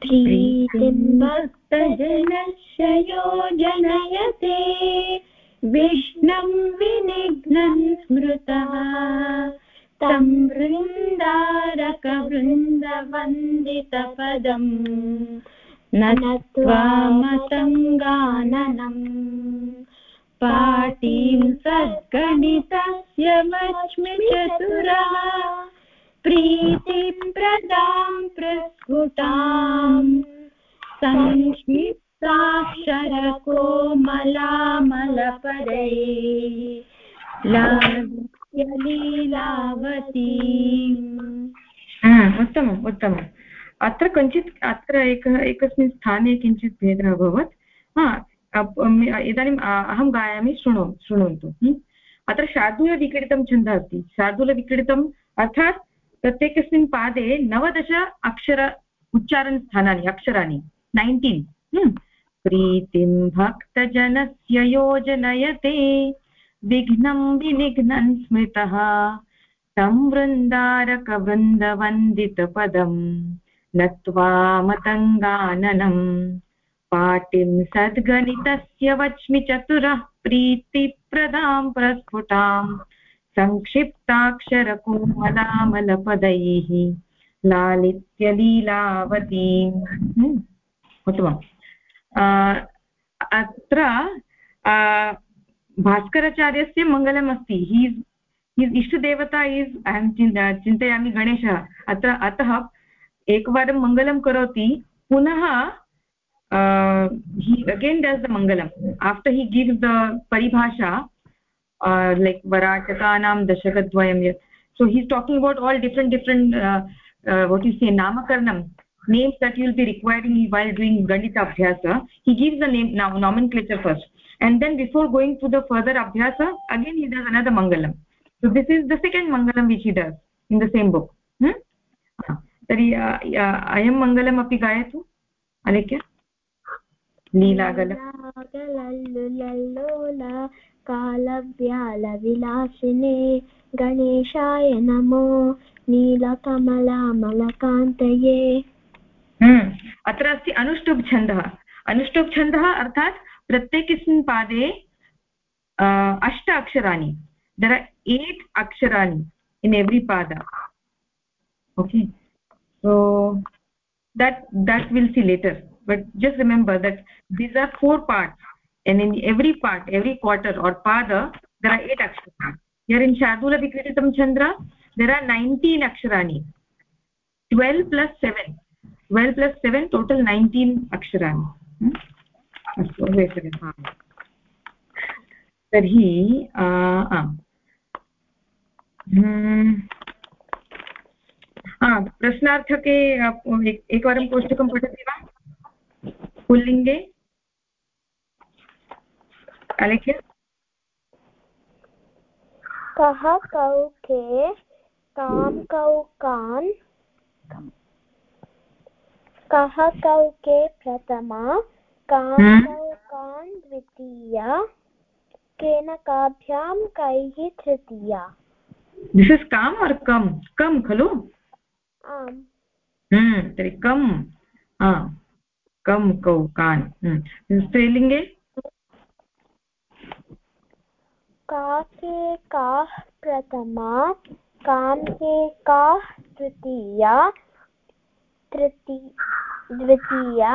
प्रीतिं भक्तजनस्य योजनयते विष्णं विनिघ्नं स्मृतः। तं वृन्दारकवृन्दवन्दितपदम्। नत्वा मतङ्गाननम् पाटीं सद्गणितस्य वच्मि चतुरः प्रीतिप्रदां प्रस्फुटाम् संक्षिप्ताक्षरकोमलामलपदै उत्तमम् उत्तमम्। अत्र किञ्चित्, अत्र एकः, एकस्मिन् स्थाने किञ्चित् भेदः अभवत्। हा इदानीम् अहं गायामि, शृणु शृण्वन्तु अत्र शार्दूलविक्रीडितं छन्दः अस्ति। शार्दूलविक्रीडितम् अर्थात् प्रत्येकस्मिन् पादे नवदश अक्षर उच्चारणस्थानानि अक्षराणि नैन्टीन् प्रीतिं भक्तजनस्य योजनयते, विघ्नं विनिघ्नन् स्मृतः, तं वृन्दारकवृन्दवन्दितपदम् नत्वा मतङ्गाननम् पाटिं सद्गणितस्य वच्मि चतुरः प्रीतिप्रदां प्रस्फुटाम्। संक्षिप्ताक्षरकोमलामलपदैः लालित्यलीलावतीम्। हम्म, उत्तमम्। अत्र भास्कराचार्यस्य मङ्गलम् अस्ति हीस् हिस् इष्टदेवता इस् अहं चिन्तयामि गणेशः। अत्र अतः एकवारं मङ्गलं करोति। पुनः uh, he again does the mangalam after he gives the uh, like varachakanam dashakadvayam so he's talking about all different different uh, uh, what you say namakarnam names that you will be requiring while doing ganita abhyasa he gives the name now nomenclature first and then before going to the further abhyasa again he does another mangalam so this is the second mangalam which he does in the same book hmm? तर्हि अयं मङ्गलम् अपि गायतु अलेख्य लीलागलल्लुलल्लोला कालव्यालविलासिने गणेशाय नमो नीलकमलामलकान्तये। हम्म, अत्र अस्ति अनुष्टुप् छन्दः अनुष्टुप् छन्दः अर्थात् प्रत्येकस्मिन् पादे अष्ट अक्षराणि। दर् आर् एट् अक्षराणि इन् एव्री पाद okay so that that we'll see later. But just remember that these are four parts. And in every part every quarter or pada there are eight akshara here in shardula vikritam chandra there are 19 aksharani 12 plus 7 12 plus 7 total 19 aksharani अस्तु तर्हि प्रश्नार्थके एकवारं कोष्टकं पठति वा पुल्लिङ्गे अलेख्य कः कौके कां कौकान् कः कौके प्रथमा कां हम्म। कौकान् द्वितीया केन काभ्यां कैः तृतीया। दिस् इस् काम् और् कम्। कम् खलु? आम्। तर्हि कम्। कं कौ कान्। स्त्रीलिङ्गे काके काः प्रथमा काम्के काः तृतीया तृती द्वितीया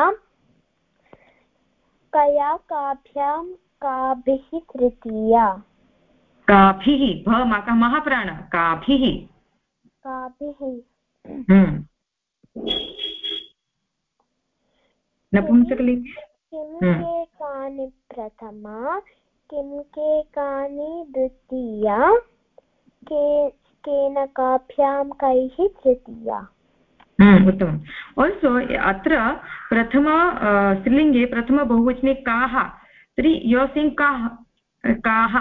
कया काभ्यां काभिः तृतीया काभिः भ महाप्राण काभिः काभिः हम्म। नपुंसकलिङ्गे किं के हम्म। कानि प्रथमा किं के कानि द्वितीया? के, केन काभ्यां कैः तृतीया? उत्तमम्। आल्सो अत्र प्रथम स्त्रीलिङ्गे प्रथमबहुवचने काः। तर्हि योसिङ्ग् काः काः।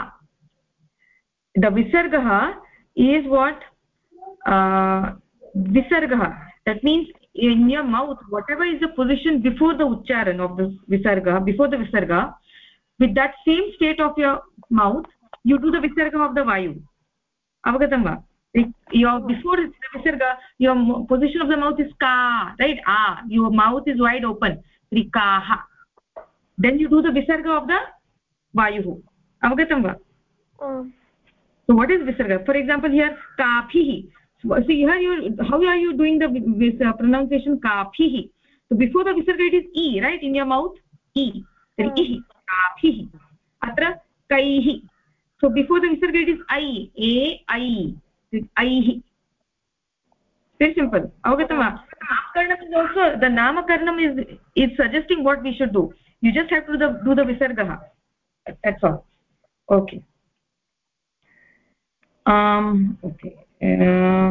द विसर्गः इस् वाट् विसर्गः that means in your mouth whatever is the position before the उच्चारण् of the विसर्गः बिफोर् द विसर्ग with that same state of your mouth you do the visarga of the vayu. Avagatam va your before the visarga your position of the mouth is ka right? Ah. Your mouth is wide open. Trikaha then you do the visarga of the vayu avagatam va so what is visarga? For example here kaphihi see here you how are you doing the this, uh, pronunciation kaphihi so before the visarga it is e right? In your mouth e. Tari ihi kaphihi atra kaihi so before the visarga it is i a i ऐः very simple avagatam va namakarnam is also the namakarnam is is suggesting what we should do you just have to do the, do the visargah that's all okay um okay uh,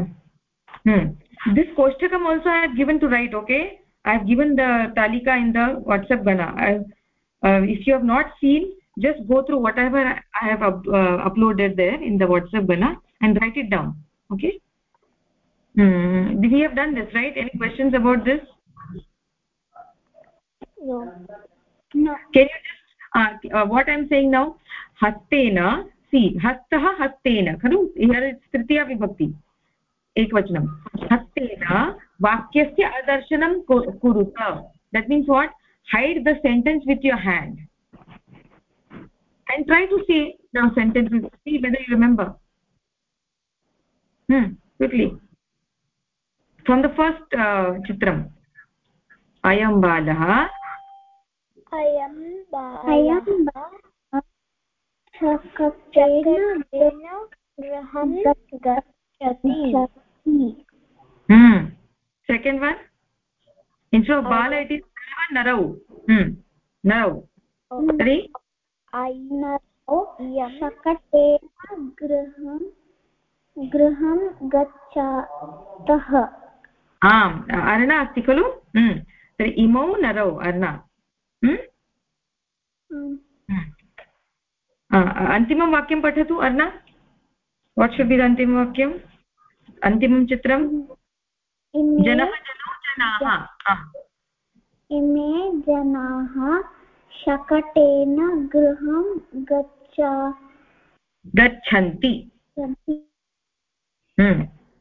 hmm this koshtakam also i have given to write okay i have given the talika in the whatsapp gana I, uh, if you have not seen just go through whatever i have up, uh, uploaded there in the whatsapp gana and write it down okay? Did we have done this right? Any questions about this? No. No. Can you just uh, uh, what i'm saying now? Hastena see hastah hastena khalu here it's tritiya vibhakti. Ekvachanam hastena vakyasya adarsanam kuruta. That means what? hide the sentence with your hand and try to say the sentence see whether you remember hmm quickly from the first uh, chitram ayam balah ayam balah चक्रेण गृहं गच्छति hmm second one instead of bala it Hmm. Narau three ayinaro शकटेन गृहं गृहं गच्छतः आम् अर्णा अस्ति खलु तर्हि इमौ नरौ अर्णा अन्तिमं वाक्यं पठतु Arna what should be the अन्तिमवाक्यम् अन्तिमं चित्रं जनः जनौ जनाः इमे जनाः शकटेन गृहं गच्छ। गच्छन्ति।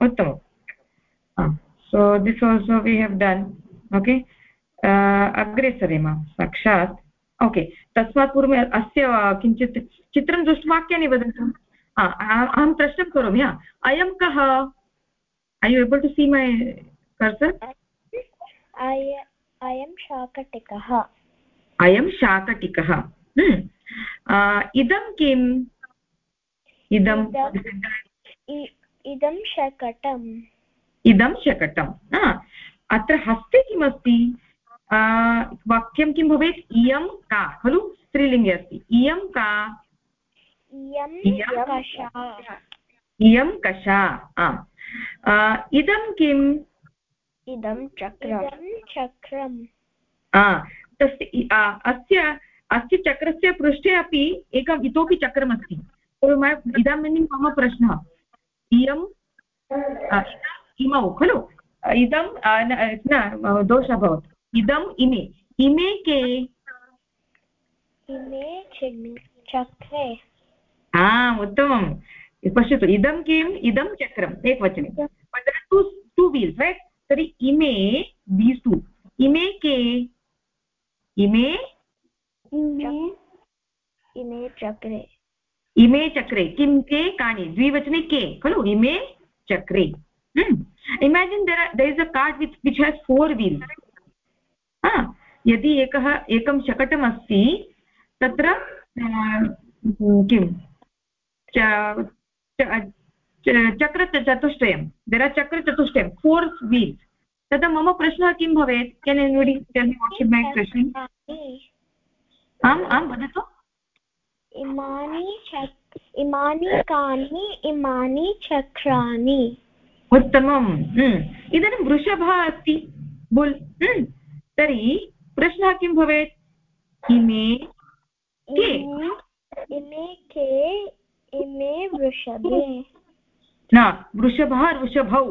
उत्तमं so this also we have done okay अग्रे सरेम साक्षात्। ओके तस्मात् पूर्वम् अस्य किञ्चित् चित्रं दृष्ट्वा वाक्यानि वदन्तु अहं प्रश्नं करोमि अयं कः? Are you able to see my cursor अयं शाकटिकः। अयं शाकटिकः। इदं किम्? इदं इदं शकटम्। इदं शकटम्। अत्र हस्ते किमस्ति? वाक्यं किं भवेत्? इयं का? खलु? स्त्रीलिङ्गे अस्ति। इयं का? इयं कषा इदं किम्? इदं चक्रं चक्रम्। तस्य अस्य अस्य चक्रस्य पृष्ठे अपि एकम् इतोपि चक्रमस्ति। इदानीं मम प्रश्नः। इयं इमौ खलु? इदं न दोषः भवति। इदम् इमे। इमे के? इमे चक्रे। आम् उत्तमं पश्यतु इदं किम्? इदं चक्रम्। एकवचने। टु टु व्हील्स् रैट् तर्हि इमे दीस् टु इमे के इमे इमे चक्रे इमे चक्रे किं के कानि द्विवचने के खलु इमे चक्रे imagine there there is a car with which has four wheels यदि एकः एकं शकटम् अस्ति तत्र किं चक्रचतुष्टयं देर् आर् चक्रचतुष्टयं फोर् व्हील्स्. तदा मम प्रश्नः किं भवेत्? Can anybody tell me what my question um आं वदतु. इमानि इमानि कानि इमानि चक्राणि. उत्तमम् इदानीं वृषभः अस्ति. बुल् तर्हि प्रश्नः किं भवेत्? इमे के? इमे के इमे वृषभे. न वृषभः वृषभौ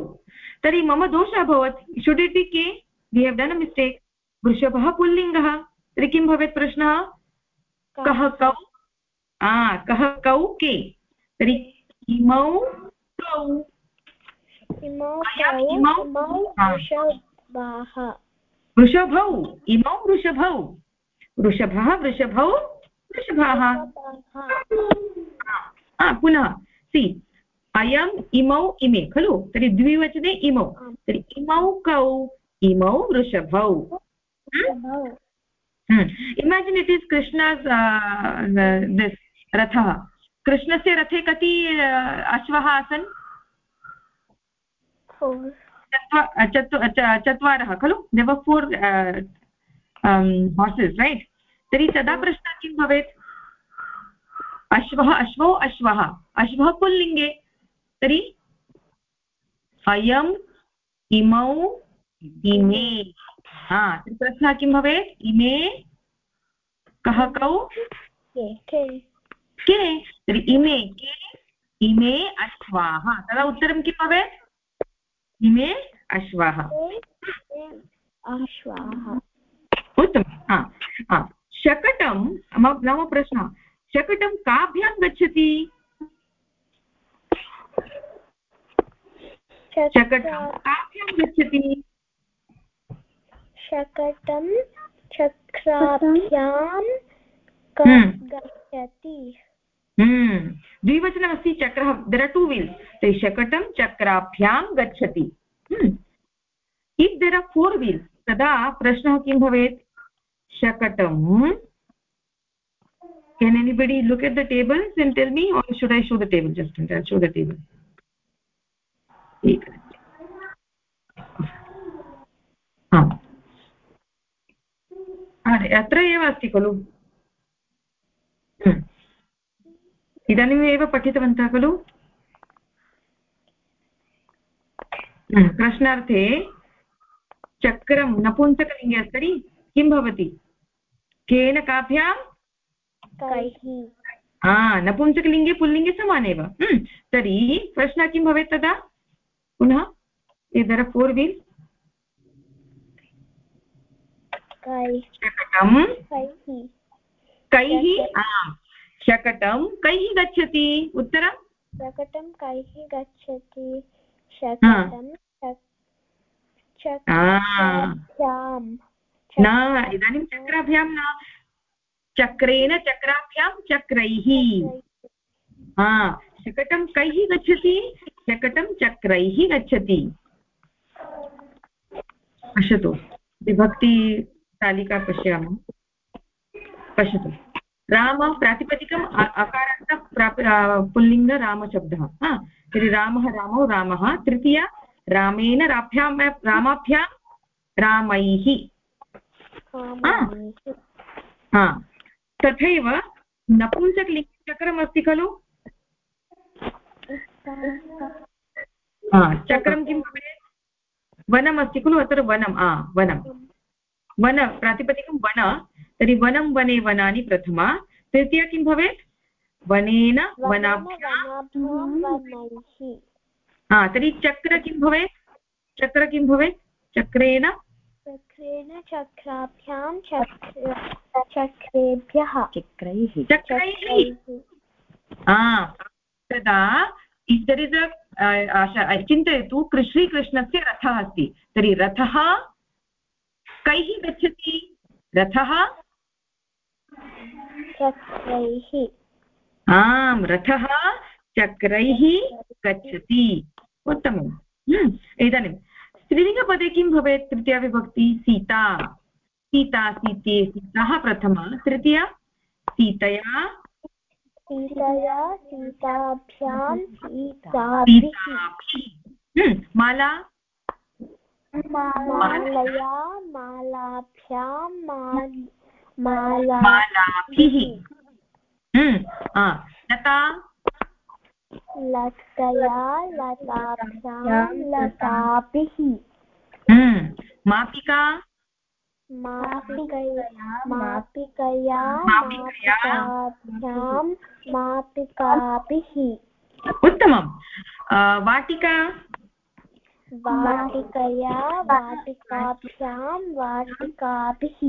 तर्हि मम दोषः अभवत्। शुड् इट् बि के we have done a mistake वृषभः पुल्लिङ्गः। तर्हि किं भवेत् प्रश्नः? कः? कौ कः? कौ के? तर्हि इमौ कौ। वृषभौ। इमौ वृषभौ। वृषभः वृषभौ वृषभाः। पुनः सि अयम् इमौ इमे खलु तर्हि द्विवचने इमौ तर्हि इमौ कौ इमौ वृषभौ imagine it is Krishna's this रथः कृष्णस्य रथे कति अश्वः आसन् चत्वारः खलु देव फोर् हार्सेस् रैट् तर्हि तदा प्रश्नः किं भवेत् अश्वः अश्वौ अश्वः अश्वः पुल्लिङ्गे तर्हि अयम् इमौ इमे। हा तर्हि प्रश्नः किं भवेत्? इमे कः कौ? के तर्हि इमे के इमे अश्वाः। तदा उत्तरं किं भवेत्? इमे अश्वाः। उत्तमं हा हा। शकटं मम मम प्रश्नः शकटं काभ्यां गच्छति? शकटं चक्राभ्यां गच्छति द्विवचनमस्ति चक्रः देर् आर् टु वील्स् ते शकटं चक्राभ्यां गच्छति if there are four wheels तदा प्रश्नः किं भवेत् शकटं can anybody look at the tables and tell me or should i show the table just i'll show the table आम् अरे अत्र एव अस्ति खलु? हम्म। इदानीमेव पठितवन्तः खलु? हम्म, प्रश्नार्थे चक्रं नपुंसकलिङ्गे अस्ति? किं भवति? केन काभ्यां? नपुंसकलिङ्गे पुल्लिङ्गे समानेव। हम्म, तर्हि प्रश्नः किं भवेत् तदा? पुनः इदर फोर् wheel शकटं। कैः शकटं। कैः गच्छति। उत्तरं? शकटं कैः गच्छति। शकटं न इदानीं चक्राभ्यां न। चक्रेण चक्राभ्यां चक्रैः। शकटं कैः गच्छति। शकटं चक्रैः गच्छति। पश्यतु विभक्तितालिका पश्यामः। पश्यतु। राम प्रातिपदिकम् अकारान्त प्राप् पुल्लिङ्ग रामशब्दः। हा तर्हि रामः रामौ रामः तृतीया रामेण राभ्यां रामाभ्यां रामैः। हा। तथैव नपुंसकलिङ्गचक्रमस्ति खलु? चक्रं किं भवेत्? वनमस्ति खलु अत्र वनं हा वनं। वन प्रातिपदिकं वन तर्हि वनं वने वनानि प्रथमा। तृतीया किं भवेत्? वनेन वनाभ्यां। वनाभ्यां वनैः हा तर्हि चक्र किं भवेत्? चक्र किं भवेत्? चक्रेण? चक्रेण चक्राभ्यां चक्र चक्रेभ्यः। चक्रैः। चक्रैः। हा तदा दर् इस् अ चिन्तयतु श्रीकृष्णस्य रथः अस्ति। तर्हि रथः कैः गच्छति? रथः? आम् रथः चक्रैः गच्छति। उत्तमम्। हम्म, इदानीं स्त्रीलिङ्गपदे किं भवेत्? तृतीया विभक्ति सीता। सीता सीते सीताः प्रथमा। तृतीया सीतया सीतया सीताभ्यां सीताभिः। हम्म, माला? मालया मालाभ्यां मालाभिः। हम्म, लता? लतया लताभ्यां लताभिः। हम्म, मापिका? मापिकया मापिकया मापिकया। मापिकाभ्यां मापिकाभिः। उत्तमम्। वाटिका? वाटिकया वाटिकाभ्यां वाटिकाभिः।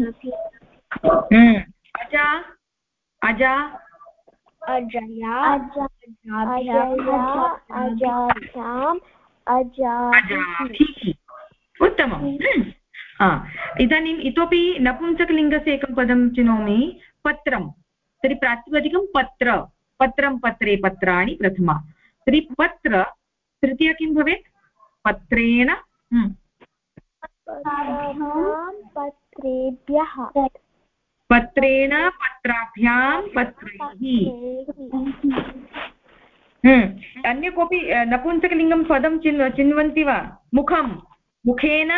हम्म, अजा? अजा? अजया अजया अजाभ्यां अजाभिः। अजाभिः। उत्तमम्। हा. इदानीम् इतोपि नपुंसकलिङ्गस्य एकं पदं चिनोमि. पत्रं. तर्हि प्रातिपदिकं पत्र. पत्रं पत्रे पत्राणि प्रथमा. तर्हि पत्र तृतीया किं भवेत्? पत्रेण? हम्म। पत्रेभ्यः पत्रेण पत्राभ्यां पत्रैः. हम्म। अन्य कोऽपि नपुंसकलिङ्गं पदं चिन् चिन्वन्ति वा? मुखं. मुखेन।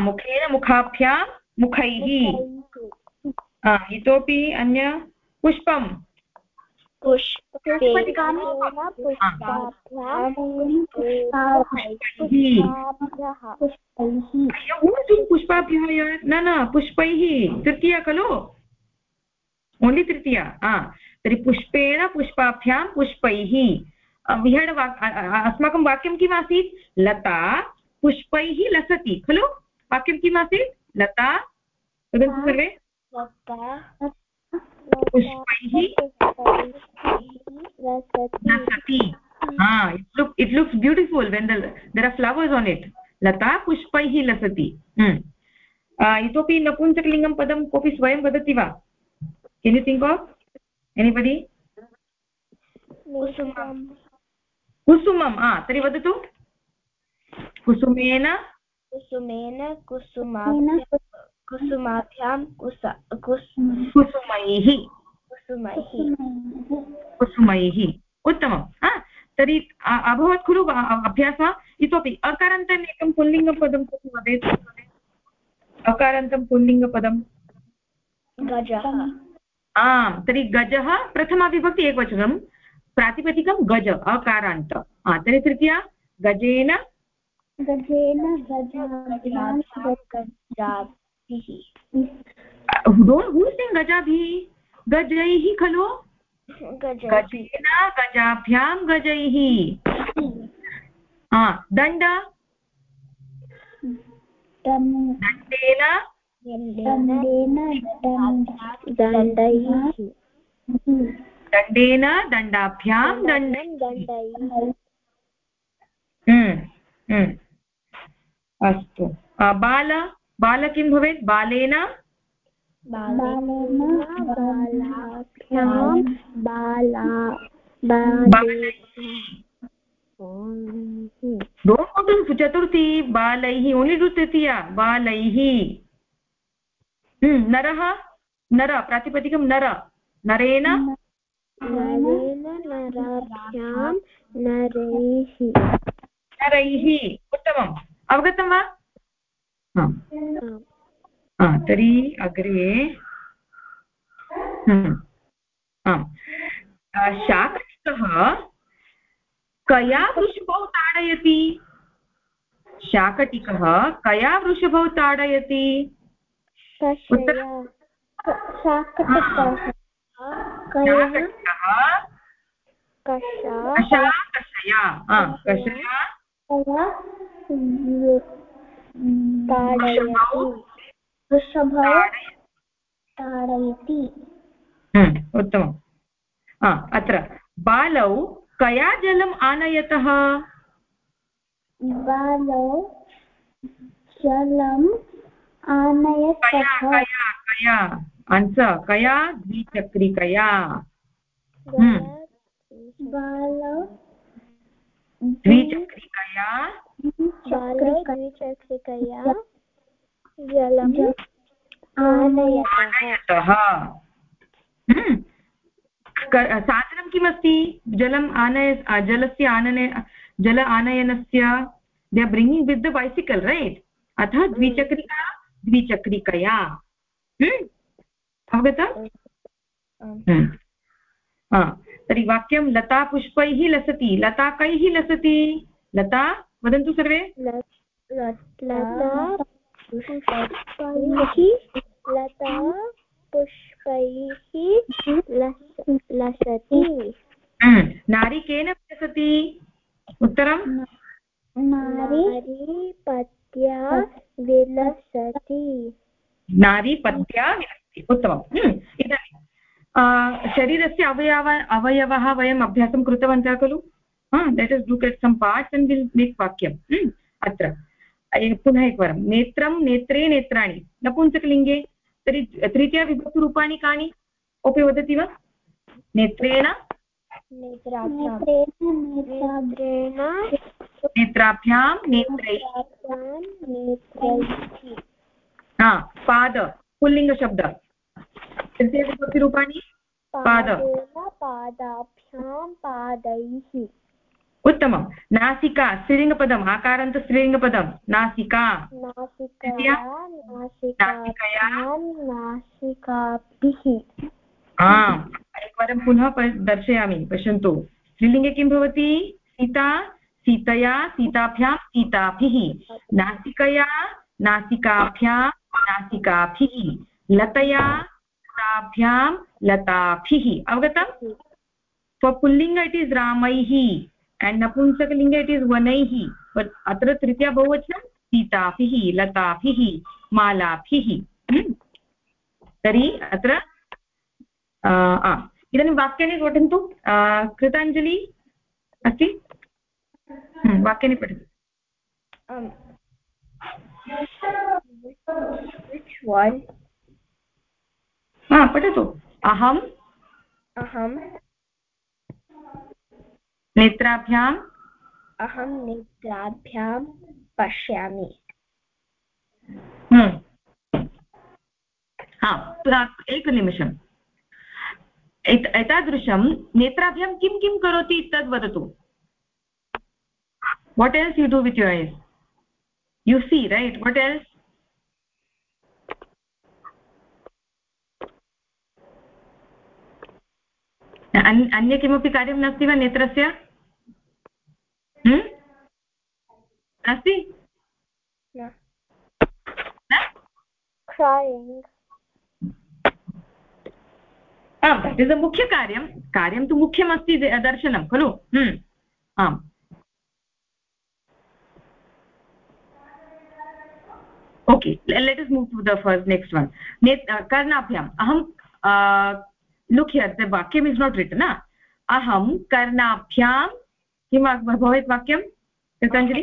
मुखेन मुखाभ्यां मुखैः। इतोपि अन्य पुष्पं। पुष्पाभ्यः न न पुष्पैः। तृतीया खलु? ओन्लि तृतीया। हा तर्हि पुष्पेण पुष्पाभ्यां पुष्पैः। विहड अस्माकं वाक्यं किम् आसीत्? लता पुष्पैः लसति। खलु? वाक्यं किम् आसीत्? लता। वदन्तु सर्वे। पुष्पैः लसति। It looks beautiful when there are flowers on it लता पुष्पैः लसति। इतोपि नपुंसकलिङ्गं पदं कोऽपि स्वयं वदति वा? You think of? Anybody? kusumam kusumam ah tari vadatu कुसुमेन कुसुमेन कुसुमा कुसुमाभ्यां कुस कुसुमैः कुसुमैः कुसुमैः उत्तमं तर्हि अभवत् खलु अभ्यासः इतोपि अकारान्तम् एकं पुल्लिङ्गपदं कोऽपि वदेत् अकारान्तं पुल्लिङ्गपदं गजः आम् तर्हि गजः प्रथमाविभक्ति एकवचनं प्रातिपदिकं गज अकारान्त। तर्हि तृतीया गजेन। गजेन गजाभिः? गजैः खलु? गजेन गजाभ्यां गजैः। दण्ड? दण्डेन? दण्डेन दण्डाभ्यां दण्डैः हम्म, हम्म। अस्तु। बाल बाल किं भवेत्? बालेन? चतुर्थी बालैः ओन्लि टु तृतीया बालैः हम्म, नरः? नर प्रातिपदिकं नर। नरेण नरैः। उत्तमम्। अवगतं वा? तर्हि अग्रे आम् शाकटिकः कया वृषभौ ताडयति? शाकटिकः कया वृषभौ ताडयति? कषया ताडयति। उत्तमम् अत्र बालौ कया जलम् आनयतः? बालौ जलं आनयतः। कया कया? अंस कया द्विचक्रिकया। द्विचक्रिकया द्विचक्रिकया जलम् आनयतः। साधनं किमस्ति जलम् आनय जलस्य आनय जल आनयनस्य they are bringing with the bicycle right अतः द्विचक्रिका द्विचक्रिकया अवगतम्? हम्म। तर्हि वाक्यं लता पुष्पैः लसति। लता कैः लसति। लता वदन्तु सर्वे। लता पुष्पैः लसति। हम्म। नारी केन विलसति उत्तरं नारी पत्या विलसति। नारी पत्या विलसति। उत्तमम्। हम्म, इदानीं शरीरस्य अवयव अवयवः वयम् अभ्यासं कृतवन्तः खलु? Let us look at some parts and will make वाक्यम्। अत्र पुनः एकवारं। नेत्रं नेत्रे नेत्राणि। नपुंसकलिङ्गे तर्हि तृतीयविभक्तिरूपाणि कानि? कोऽपि वदति वा? नेत्रेण? नेत्राभ्यां। नेत्रैः। पाद। पुल्लिङ्गशब्द तृतीयविभक्तिरूपाणि पाद। पादाभ्यां पादैः। उत्तमं नासिका स्त्रीलिङ्गपदम् आकारान्त स्त्रीलिङ्गपदं नासिका। नासिकाभिः। आम्। एकवारं पुनः दर्शयामि। पश्यन्तु। स्त्रीलिङ्गे किं भवति? सीता सीतया सीताभ्यां सीताभिः। नासिकया नासिकाभ्यां नासिकाभिः लतया लताभ्यां लताभिः। अवगतम् पुल्लिङ्ग इट् इस् रामैः एण्ड् नपुंसकलिङ्ग इट् इस् वनैः अत्र तृतीया बहुवचनं? सीताभिः, लताभिः, मालाभिः। तर्हि अत्र इदानीं वाक्यानि पठन्तु। कृताञ्जलि अस्ति? वाक्यानि पठतु। पठतु अहम्। अहं नेत्राभ्याम्। अहं नेत्राभ्यां पश्यामि। हम्म। एकनिमिषम् एतादृशं नेत्राभ्यां किं किं करोति तद् वदतु। What else you do with your eyes you see right what else अन्य किमपि कार्यं नास्ति वा नेत्रस्य? नास्ति? आम् तत् इस् मुख्यकार्यं कार्यं. तु मुख्यमस्ति दर्शनं खलु? आम्। Okay let us move to the first next one कर्णाभ्याम्. अहं लुक् हियर् द वाक्यम् इस् नाट् रिटन् अहं कर्णाभ्यां किं भवेत् वाक्यं कृताञ्जलि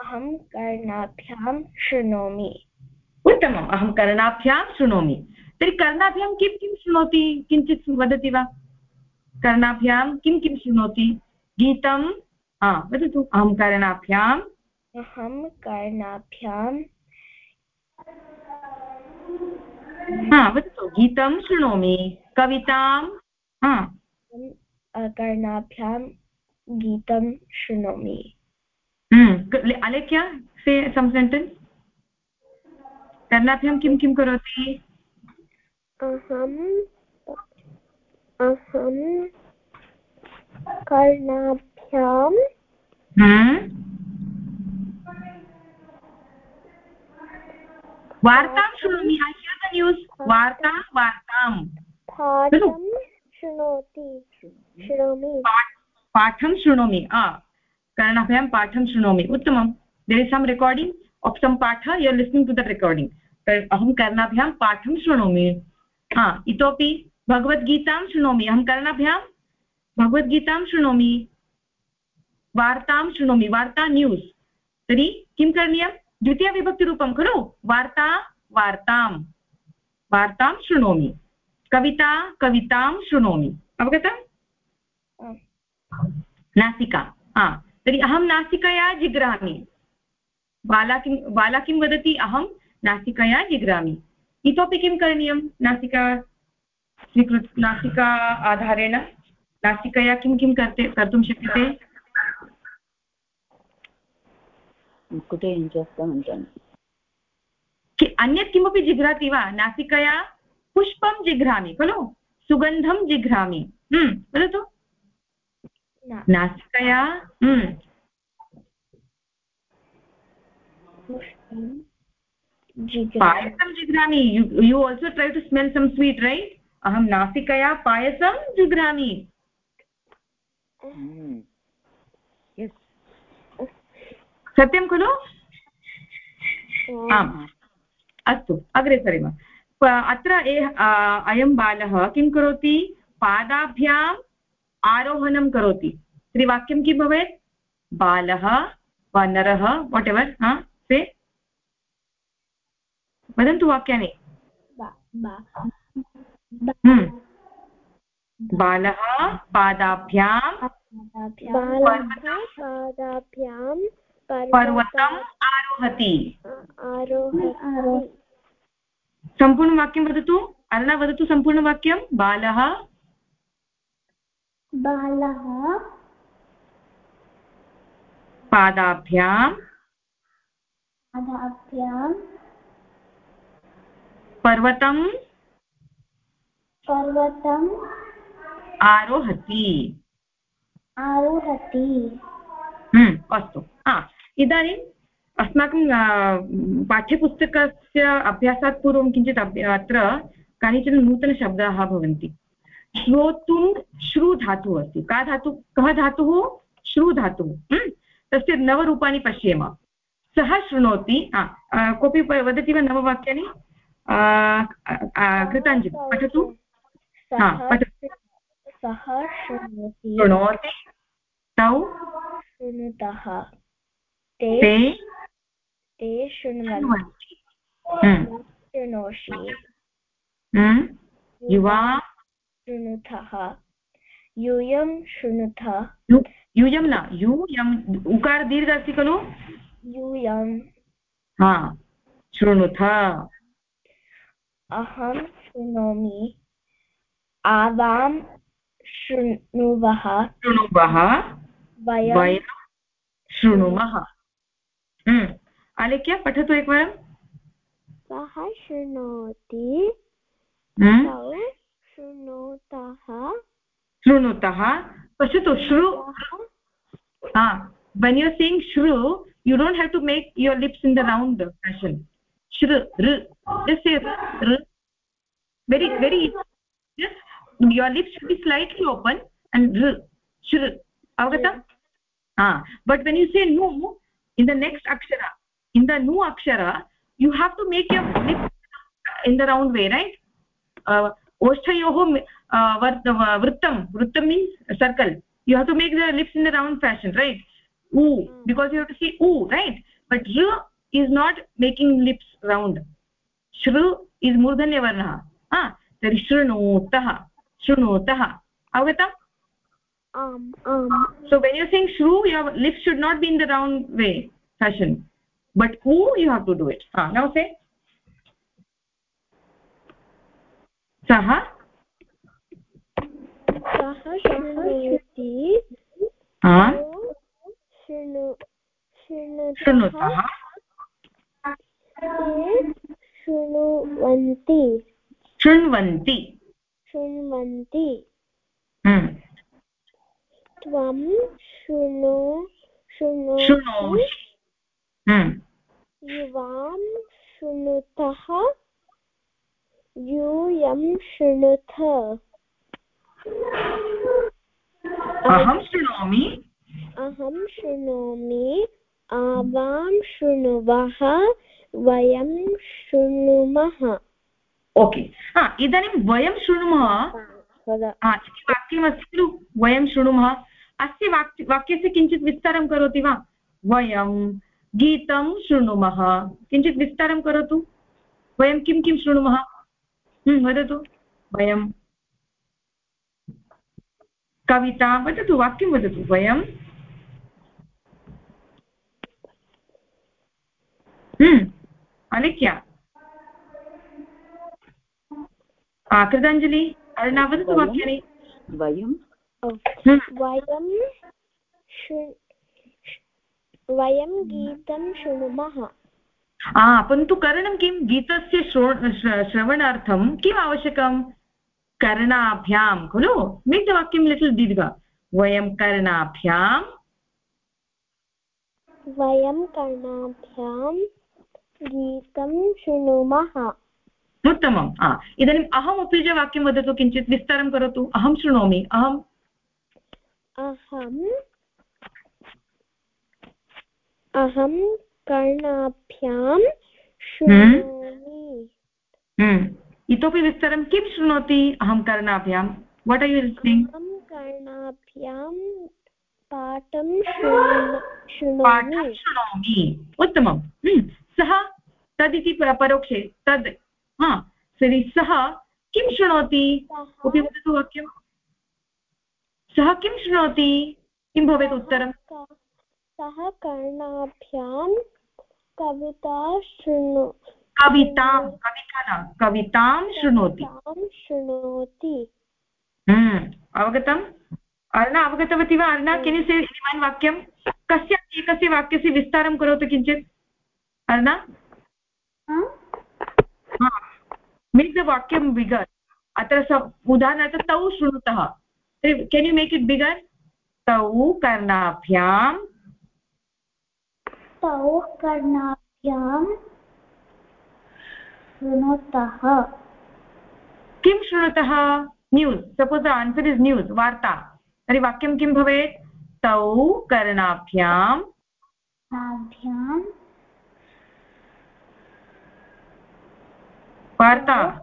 अहं कर्णाभ्यां शृणोमि उत्तमम् अहं कर्णाभ्यां शृणोमि तर्हि कर्णाभ्यां किं किं शृणोति किञ्चित् वदति वा कर्णाभ्यां किं किं शृणोति गीतं हा वदतु अहं कर्णाभ्याम् अहं कर्णाभ्यां हा वदतु गीतं शृणोमि कवितां हा। कर्णाभ्यां गीतं शृणोमि। हम्म, अलेख्य से सम् सेण्टेन्स् कर्णाभ्यां किं किं करोति? अहम् अहं कर्णाभ्यां हम्म। वार्तां शृणोमि न्यूस् वार्ता वार्तां शृणोमि पाठं शृणोमि कर्णाभ्यां पाठं शृणोमि उत्तमं there is some recording of some पाठ you are listening to the recording अहं कर्णाभ्यां पाठं शृणोमि हा इतोपि भगवद्गीतां शृणोमि अहं कर्णाभ्यां भगवद्गीतां शृणोमि वार्तां शृणोमि वार्ता न्यूस् तर्हि किं करणीयं द्वितीयविभक्तिरूपं खलु वार्ता वार्तां वार्तां शृणोमि। कविता कवितां शृणोमि। अवगतम् नासिका। हा तर्हि अहं नासिकया जिघ्रामि बाला किं बाला किं वदति? अहं नासिकया जिघ्रामि इतोपि किं करणीयं? नासिका स्वीकृत नासिका आधारेण नासिकया किं किं कर्ते कर्तुं शक्यते? अन्यत् किमपि जिघ्राति वा? नासिकया पुष्पं जिघ्रामि खलु? सुगन्धं जिघ्रामि। हम्म, वदतु। नासिकया हम्म। पायसं जिघ्रामि। You also try to smell some sweet rice अहं नासिकया पायसं जिघ्रामि। सत्यं खलु? आम्। अस्तु अग्रे सरेम अत्र अयं बालः किं करोति? पादाभ्याम् आरोहणं करोति। तर्हि वाक्यं किं भवेत्? बालः वा नरः वाट् एवर् से? वदन्तु वाक्यानि। हम्म। बालः पादाभ्यां पादाभ्यां पर्वतम् आरोहति। सम्पूर्णवाक्यं वदतु? अर्णा वदतु सम्पूर्णवाक्यं? बालः? बालः। पादाभ्यां। पादाभ्यां। पर्वतं पर्वतम्। आरोहति। आरोहति। हम्म, अस्तु। हा इदानीम् अस्माकं पाठ्यपुस्तकस्य अभ्यासात् पूर्वं किञ्चित् अत्र कानिचन नूतनशब्दाः भवन्ति। श्रोतुं श्रु धातुः अस्ति। का धातु कः धातुः? श्रु धातुः तस्य नवरूपाणि पश्येम। सः शृणोति कोऽपि वदति वा नववाक्यानि? कृताञ्जलि पठतु। सः शृणोति। शृणोति। तौ? शृणुतः। ते ते शृण्वन्ति। हम्म। शृणोषि। हम्म। युवा शृणुतः। यूयं शृणुतः यूयं न यूयम् उकार दीर्घ अस्ति खलु? यूयं। हा शृणुथ। अहं शृणोमि। आवां शृणुवः। शृणुवः। वयं शृणुमः। आलिख्य पठतु एकवारं सः शृणोति शृणुतः शृणुतः पश्यतु श्रु। वेन् यु सिङ्ग् श्रु you don't have to make your lips in the round fashion शृ ऋ very very your lips should be slightly open and ऋ शृ अवगतम् बट् वेन् यु से नु इन् द नेक्स्ट् अक्षर in the nu akshara you have to make your lips in the round way right uh, ओष्ठयोः वृत्तं वृत्तं means circle you have to make the lips in the round fashion right oo because you have to see oo right but r is not making lips round shru is murdhanya varnah ha tari shrunotah shrunotah avagatam um um so when you're saying shru your lips should not be in the round way fashion but oo you have to do it? ha now say सः सः शृणोति शृणुतः शृण्वन्ति शृण्वन्ति शृण्वन्ति। त्वं शृणु शृणोषि। युवां शृणुतः यूयं शृणुथ। अहं शृणोमि। अहं शृणोमि आवां शृणुवः वयं शृणुमः। ओके। हा इदानीं वयं शृणुमः। इति वाक्यमस्ति खलु वयं शृणुमः। अस्य वाक्य वाक्यस्य किञ्चित् विस्तारं करोति वा? वयं गीतं शृणुमः। किञ्चित् विस्तारं करोतु। वयं किं किं शृणुमः? वदतु। वयं कविता वदतु वाक्यं वदतु। वयं अलिख्य कृताञ्जलि अर्णा वदतु वाक्यानि। वयं। वयं वयं गीतं शृणुमः। परन्तु करणं किं? गीतस्य श्रवणार्थं किम् आवश्यकं? कर्णाभ्यां खलु? मेक् द वाक्यं लिटिल् दीर्घ। वयं कर्णाभ्यां। वयं कर्णाभ्यां गीतं शृणुमः। उत्तमम्। इदानीम् अहमपि च वाक्यं वदतु किञ्चित् विस्तारं करोतु। अहं शृणोमि। अहम् अहम् अहं कर्णाभ्यां शृणोमि। हम्म। इतोपि विस्तरं किं शृणोति अहं कर्णाभ्यां? वाट् आर् यु लिस्निङ्ग् अहं कर्णाभ्यां पाठं शृणोमि। उत्तमं हम्म, सः तदिति परोक्षे। तद् हा। तर्हि सः किं शृणोति? कोऽपि वदतु वाक्यं सः किं शृणोति? किं भवेत् उत्तरं सः कर्णाभ्यां कविता शृणु कवितां कविता न कवितां शृणोति। शृणोति। हम्म, अवगतम्? अर्णा अवगतवती वा? अर्णा किं से इमान् वाक्यं? कस्य एकस्य वाक्यस्य विस्तारं करोतु किञ्चित्? अर्णा? मेक् द वाक्यं बिगर् अत्र स उदाहरणार्थं तौ शृणुतः। Can you make it bigger तौ कर्णाभ्यां तौ कर्णाभ्यां शृणुतः। किं शृणुतः? News suppose answer is news वार्ता। तर्हि वाक्यं किं भवेत्? तौ कर्णाभ्यां वार्ता।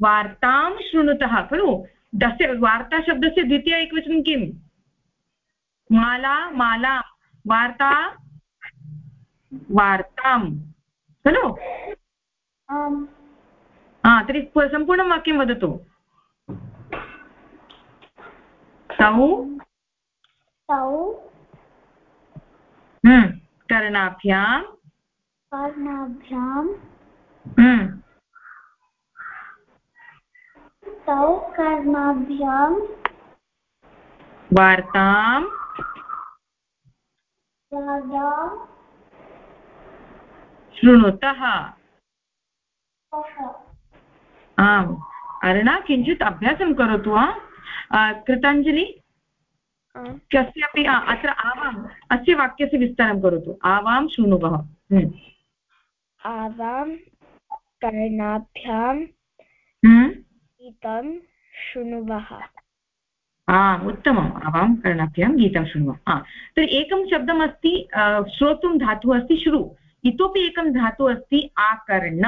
वार्तां शृणुतः खलु। दस्य वार्ताशब्दस्य द्वितीय एकवचनं किं माला माला वार्ता वार्तां। खलु? हा तर्हि सम्पूर्णं वाक्यं वदतु। तौ? तौ। हम्म, कर्णाभ्यां। कर्णाभ्यां। हम्म। तौ कर्णाभ्यां। वार्तां शृणुतः। आम्। अरुणा किञ्चित् अभ्यासं करोतु वा कृताञ्जलि? कस्यापि अत्र आवाम् अस्य वाक्यस्य विस्तारं करोतु। आवां शृणुवः। हम्म। आवां कर्णाभ्यां हम्म। गीतं शृणुवः। आम् उत्तमम् आवां कर्णाभ्यां गीतं शृण्वः हा तर्हि एकं शब्दमस्ति श्रोतुं धातुः अस्ति श्रु। इतोपि एकं धातुः अस्ति आकर्ण।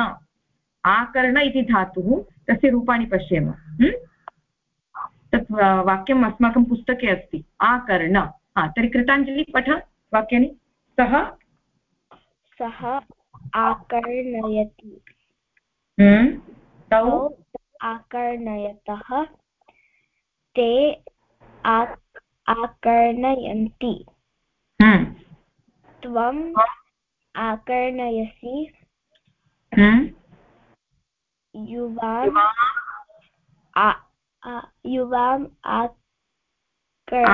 आकर्ण इति धातुः तस्य रूपाणि पश्येम। तत् वाक्यम् अस्माकं पुस्तके अस्ति। आकर्ण। हा तर्हि कृताञ्जलि पठ वाक्यानि। सः? सः आकर्णयति। तौ आकर्णयतः ते आकर्णयन्ति। त्वं आकर्णयसि। हम्म? युवां युवाम् आकर्णयथः।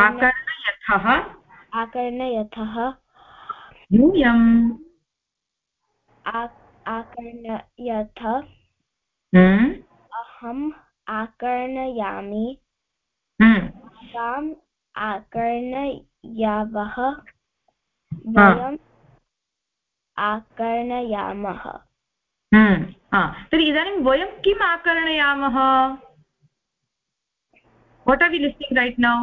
आकर्णयथः। यूयम्। आकर्णयथ। हम्म? अहम् आकर्णयामि। हम्म। ताम् आकर्णयावः वयम् आकर्णयामः हम्म, तर्हि इदानीं वयं किम् आकर्णयामः what are we listening right now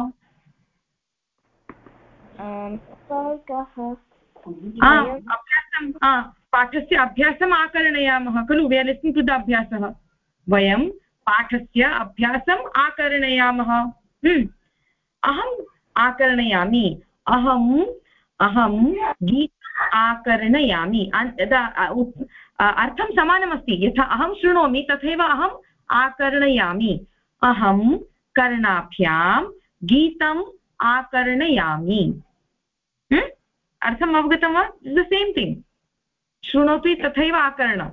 अभ्यासं पाठस्य अभ्यासम् आकर्णयामः खलु? We are listening to the अभ्यासः। वयं पाठस्य अभ्यासम् आकर्णयामः हम्म, अहम् आकर्णयामि। अहम् अहं गीत आकर्णयामि। अर्थं समानमस्ति। यथा अहं शृणोमि, तथैव अहम् आकर्णयामि। अहं कर्णाभ्यां गीतम् आकर्णयामि। अर्थम् अवगतं वा? द सेम् थिङ्ग् शृणोति तथैव आकरणम्।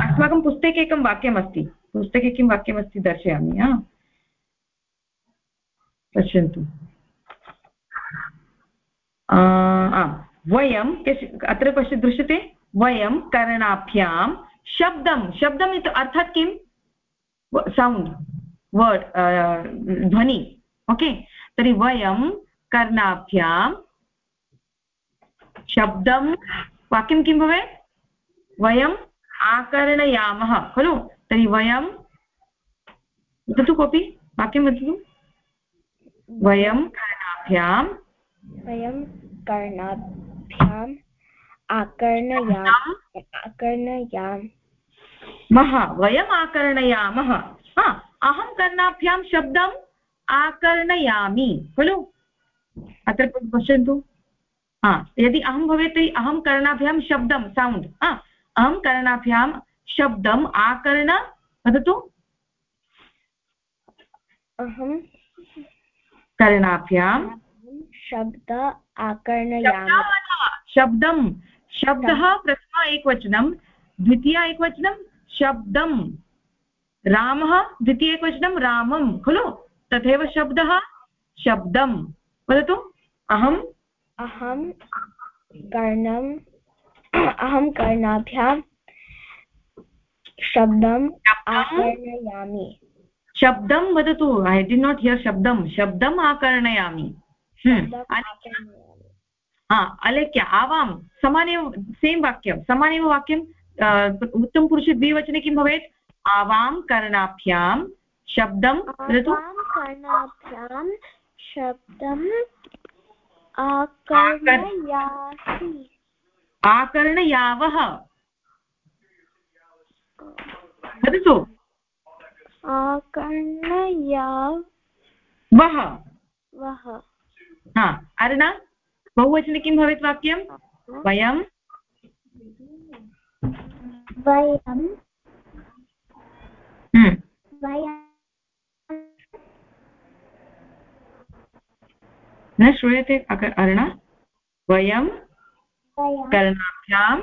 अस्माकं पुस्तके एकं वाक्यमस्ति। पुस्तके किं वाक्यमस्ति दर्शयामि, हा? पश्यन्तु। वयं अत्र पश्य दृश्यते? वयं करणाभ्यां शब्दं, शब्दम् इति अर्थात् किं सौण्ड् वर्ड् ध्वनि, ओके? तर्हि वयं कर्णाभ्यां शब्दं, वाक्यं किं भवेत्? वयम् आकर्णयामः, खलु? तर्हि वयं, वदतु कोऽपि? वाक्यं वदतु? वयं कर्णाभ्यां वयं कर्णाभ्यां आकर्णयाम् आकर्णयाम्। वयम् आकर्णयामः। अहं कर्णाभ्यां शब्दम् आकर्णयामि खलु? अत्र पश्यन्तु? हा यदि अहं भवेत् तर्हि अहं कर्णाभ्यां शब्दं सौण्ड् हा अहं कर्णाभ्यां शब्दम् आकर्ण वदतु। अहं कर्णाभ्यां शब्द आकर्णयामि। शब्दं शब्दः। प्रथम एकवचनं द्वितीय एकवचनं शब्दं रामः द्वितीय एकवचनं रामं खलु? तथैव शब्दः शब्दं वदतु। अहम्? अहं कर्णम् अहं कर्णाभ्यां शब्दम्। आकर्णयामि। शब्दं वदतु ऐ डि नाट् हियर् शब्दं शब्दम् आकर्णयामि। हा अलेख्य आवां समानेव सेम् वाक्यं समानेव वाक्यं उत्तमपुरुषे द्विवचने किं भवेत्? आवां कर्णाभ्यां शब्दं वदतु। कर्णाभ्यां शब्दम् आकर्णयावः। वदतु। आकर्णयावः वः। हा अर्णा बहुवचने किं भवेत् वाक्यं? वयं वयं हम्म। न श्रूयते अर्णा वयं कर्णाभ्यां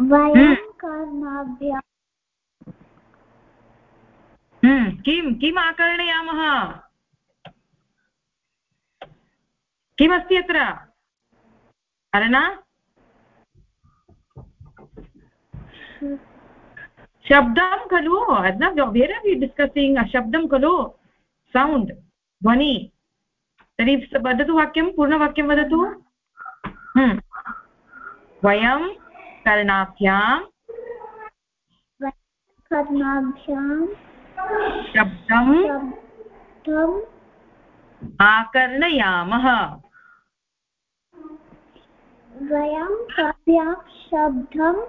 वयं हम्म। कर्णाभ्यां हम्म, किं किम् आकर्णयामः? किमस्ति अत्र? अरणा शब्दं खलु वेर् आर् यु डिस्कसिङ्ग् शब्दं खलु सौण्ड् ध्वनि। तर्हि वदतु वाक्यं पूर्णवाक्यं वदतु। हम्म। वयं कर्णाभ्यां कर्णाभ्यां शब्दम् आकर्णयामः। वयं कव्यां शब्दम्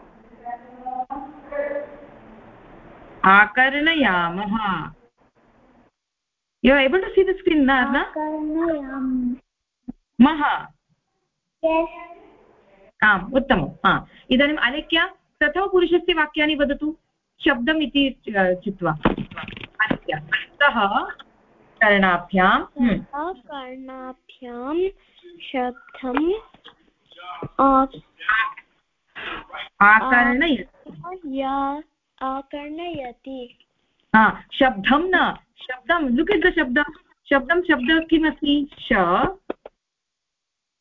आकर्णयामः। You are able to see the screen मः आम् उत्तमं हा। इदानीम् अलेख्या प्रथमपुरुषस्य वाक्यानि वदतु। शब्दम् इति चित्वा। सः कर्णाभ्यां हम्म। कर्णाभ्यां शब्दम् आकर्णयति। शब्दं न शब्दं लुक् इस् द शब्दं। शब्दं शब्दः किमस्ति? श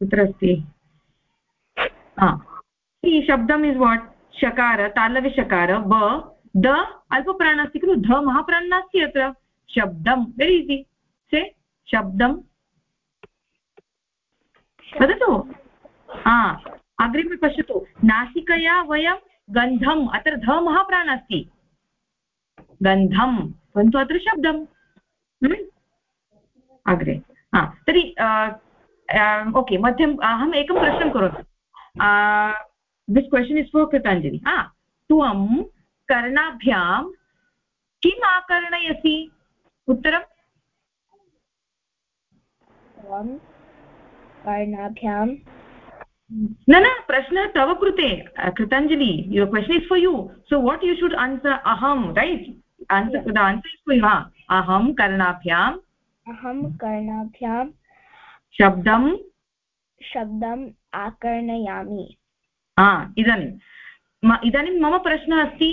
कुत्र अस्ति? शब्दम् इस् वाट् शकार, तालव्यशकार, ब, द अल्पप्राण अस्ति खलु ध महाप्राण नास्ति अत्र। शब्दं वेरि इसि से शब्दं वदतु। हा, अग्रिमे पश्यतु। नासिकया वयं गन्धम्, अत्र ध महाप्राण अस्ति गन्धं परन्तु अत्र शब्दम्। अग्रे। हा, तर्हि ओके, मध्यम्, अहम् एकं प्रश्नं करोमि। This question is for Kritanjali हा. त्वं कर्णाभ्यां किम् आकर्णयसि? उत्तरम्? कर्णाभ्यां न न प्रश्नः तव कृते. Kritanjali your question is for you so what you should answer अहं right answer the answer is for you हा. अहं कर्णाभ्याम् अहं कर्णाभ्यां शब्दं शब्दम् आकर्णयामि। हा इदानीम् इदानीं मम प्रश्नः अस्ति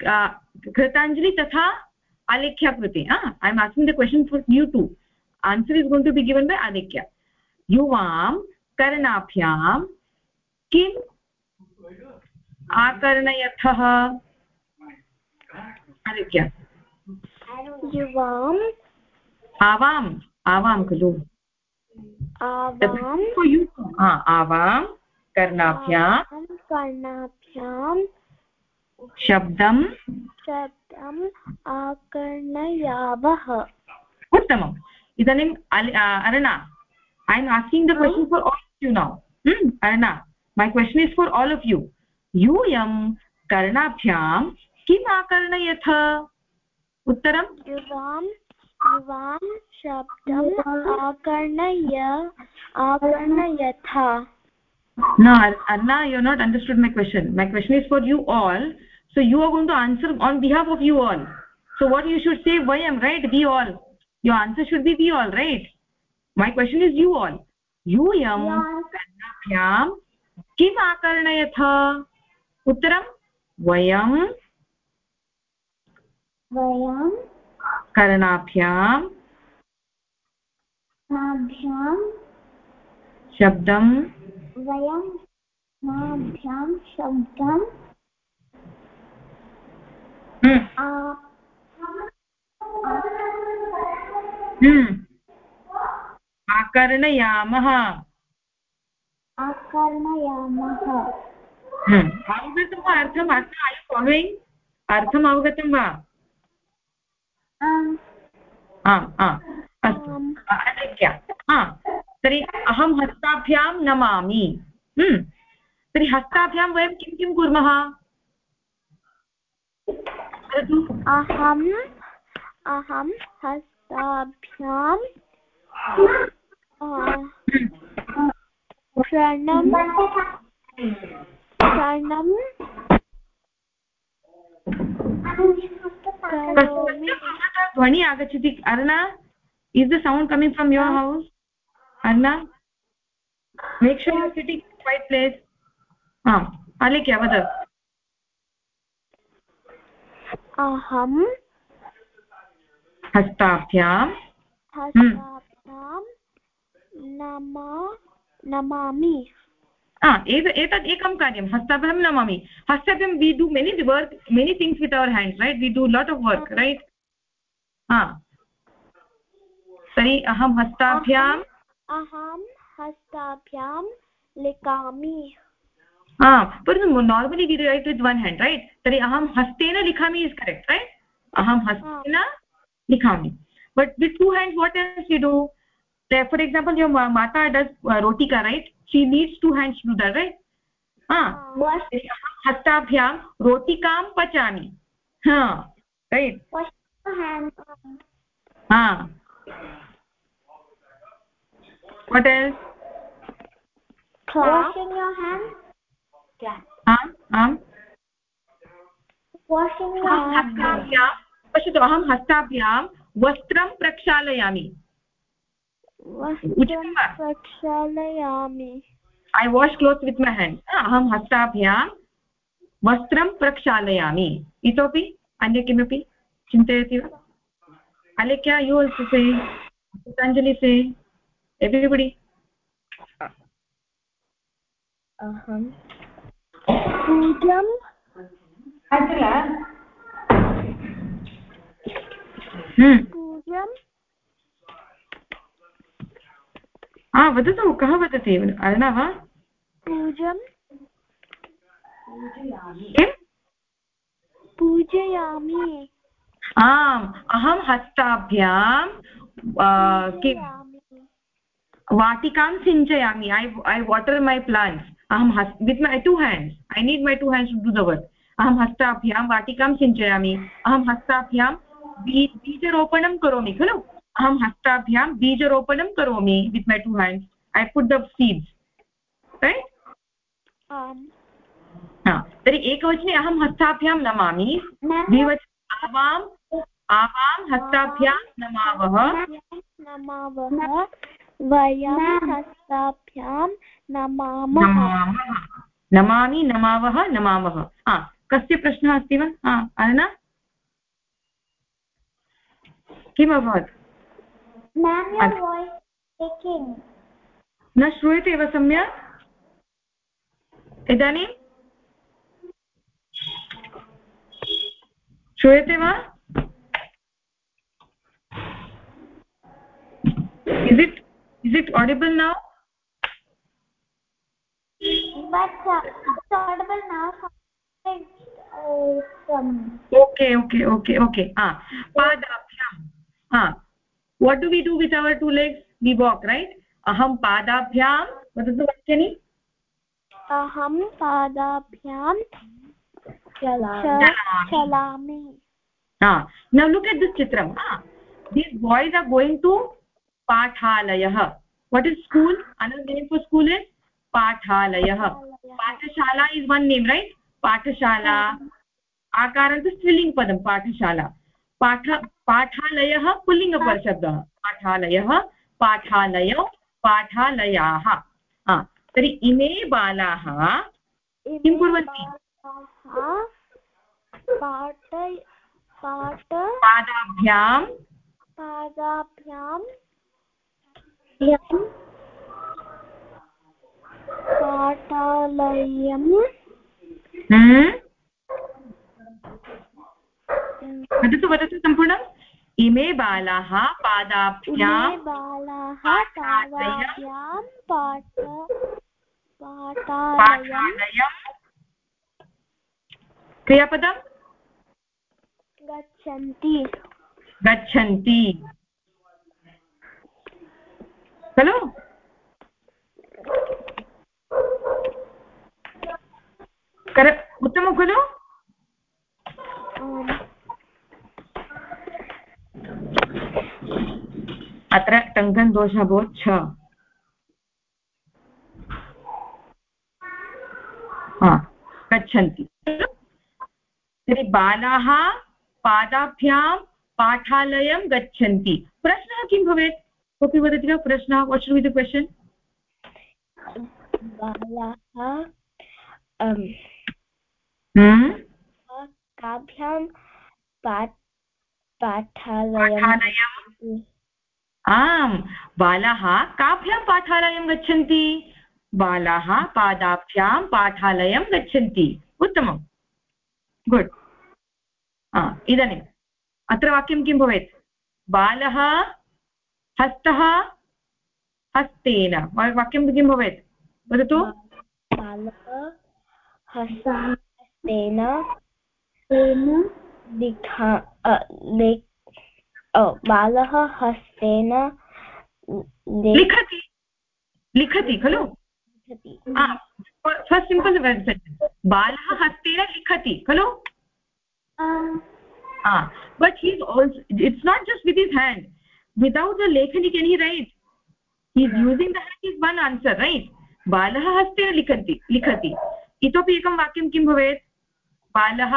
कृताञ्जलि तथा आलेख्या कृते। I am asking the question for you to answer is going to be given by Alekhya. युवां कर्णाभ्यां किम् आकर्णयथः? आलेख्या। युवाम् आवाम् आवां खलु। आवां आवां कर्णाभ्यां कर्णाभ्यां शब्दं शब्दम् आकर्णयावः। उत्तमम्। इदानीम् Aruna the question for all of you now Aruna my question is for all of you यूयं कर्णाभ्यां किम् आकर्णयथ? उत्तरं युवां युवां शब्दम् आकर्णय आकर्णयथ no anna you not understood my question my question is for you all so you are going to answer on behalf of you all so what you should say vayam right we all your answer should be we all right my question is you all यूयं कर्णाभ्यां किम् आकर्णयथ उत्तरं वयं वयं कर्णाभ्यां नाभ्यां शब्दं वयं नाभ्यां शब्दम् हम्म, हम्म, आकर्णयामः। आकर्णयामः। हम्म, अवगतं वा अर्थम्? अर्थम् ऐ फालोयिङ्ग् अर्थम् अवगतं वा? अस्तु। हा तर्हि अहं हस्ताभ्यां नमामि। हम्म, तर्हि हस्ताभ्यां वयं किं किं कुर्मः? अहम् अहं हस्ताभ्यां प्रणम् करोमि कस्य ध्वनि आगच्छति। Arna is the sound coming from your house Arna make sure you sitting quiet place आम् अलिख्य वद अहं हस्ताभ्यां हस्ताभ्यां नमा नमामि। एत एतत् एकं कार्यं हस्ताभ्यां नमामि। हस्ताभ्यां we do many work many things with our hands right we do lot of work right हा। तर्हि अहं हस्ताभ्यां अहं हस्ताभ्यां लिखामि। हा परन्तु normally we write with one hand right तर्हि अहं हस्तेन लिखामि इस् करेक्ट् रैट् अहं हस्तेन लिखामि। But with two hands what else you do for example your mata does uh, rotika right? She needs two hands to do that right ha hastabhyam rotikam pachami ha right your washing your hands आम् आम् washing your हस्ताभ्यां पश्यतु अहं हस्ताभ्यां वस्त्रं प्रक्षालयामि प्रक्षालयामि। I wash cloth with my hand अहं हस्ताभ्यां वस्त्रं प्रक्षालयामि। इतोपि अन्य किमपि चिन्तयति वा? अलेख्या यु अल्सो से पतञ्जलि से एव्रिबडि अहं पूजं हम्म। पूजं हा वदतु कः वदति? अर्णा वा? पूजं किम्? पूजयामि। आम् अहं हस्ताभ्यां किं वाटिकां सिञ्चयामि। ऐ ऐ वाटर् मै प्लाण्ट्स् अहं has with my two hands I need my two hands to do the work अहं हस्ताभ्यां वाटिकां सिञ्चयामि। अहं हस्ताभ्यां बीजरोपणं करोमि खलु? अहं हस्ताभ्यां बीजरोपणं करोमि with my two hands. I put the seeds तर्हि एकवचने अहं हस्ताभ्यां नमामि। द्विवचने आवाम् आवां हस्ताभ्यां नमावः। नमावः। वयं हस्ताभ्यां नमामः। नमामः। नमामि नमावः नमामः हा कस्य प्रश्नः अस्ति वा? हा अनना किम् अभवत्? न श्रूयते एव सम्यक् इदानीं श्रूयते वा is it is it audible now but uh, it's audible now uh, okay okay okay okay हा पादाभ्यां हा what do we do with our two legs we walk right aham padabhyam वदतु वाक्यानि अहं पादाभ्यां चलामि ah now look at this chitram ah these boys are going to pathalayah what is school another name for school is pathalayah pathashala is one name right pathashala आकारन्तु स्त्रीलिङ्ग् पदं पाठशाला पाठ पाठालयः पुल्लिङ्गशब्दः पाठालयः पाठालयौ पाठालयाः। तर्हि इमे बालाः किं कुर्वन्ति? पादाभ्यां पादाभ्यां पाठालयं हम्म? वदतु वदतु सम्पूर्णम्। इमे बालाः पादाभ्यां। बालाः पादाभ्यां पाठ पाठालयं क्रियापदं गच्छन्ति। गच्छन्ति। खलु? कर उत्तमं खलु? अत्र टङ्कन् दोषः अभवत् छ। गच्छन्ति। तर्हि बालाः पादाभ्यां पाठालयं गच्छन्ति। प्रश्नः किं भवेत्? कोऽपि वदति वा प्रश्नः? वाट् शुड् क्वशन् बालाः काभ्यां पाठालयं आम्, बालाः काभ्यां पाठालयं गच्छन्ति। बालाः पादाभ्यां पाठालयं गच्छन्ति। उत्तमं गुड्। इदानीम्। अत्र वाक्यं किं भवेत्? बालः हस्तः हस्तेन। वाक्यं किं भवेत्? वदतु। हस्तेन लिखा। बालः हस्तेन लिखति। लिखति खलु? फस्ट् सिम्पल् बालः हस्तेन लिखति खलु? But he's also it's not just with his hand without the लेखनी can he write he's using the hand is one answer right बालः हस्तेन लिखन्ति लिखति। इतोपि एकं वाक्यं किं भवेत्? बालः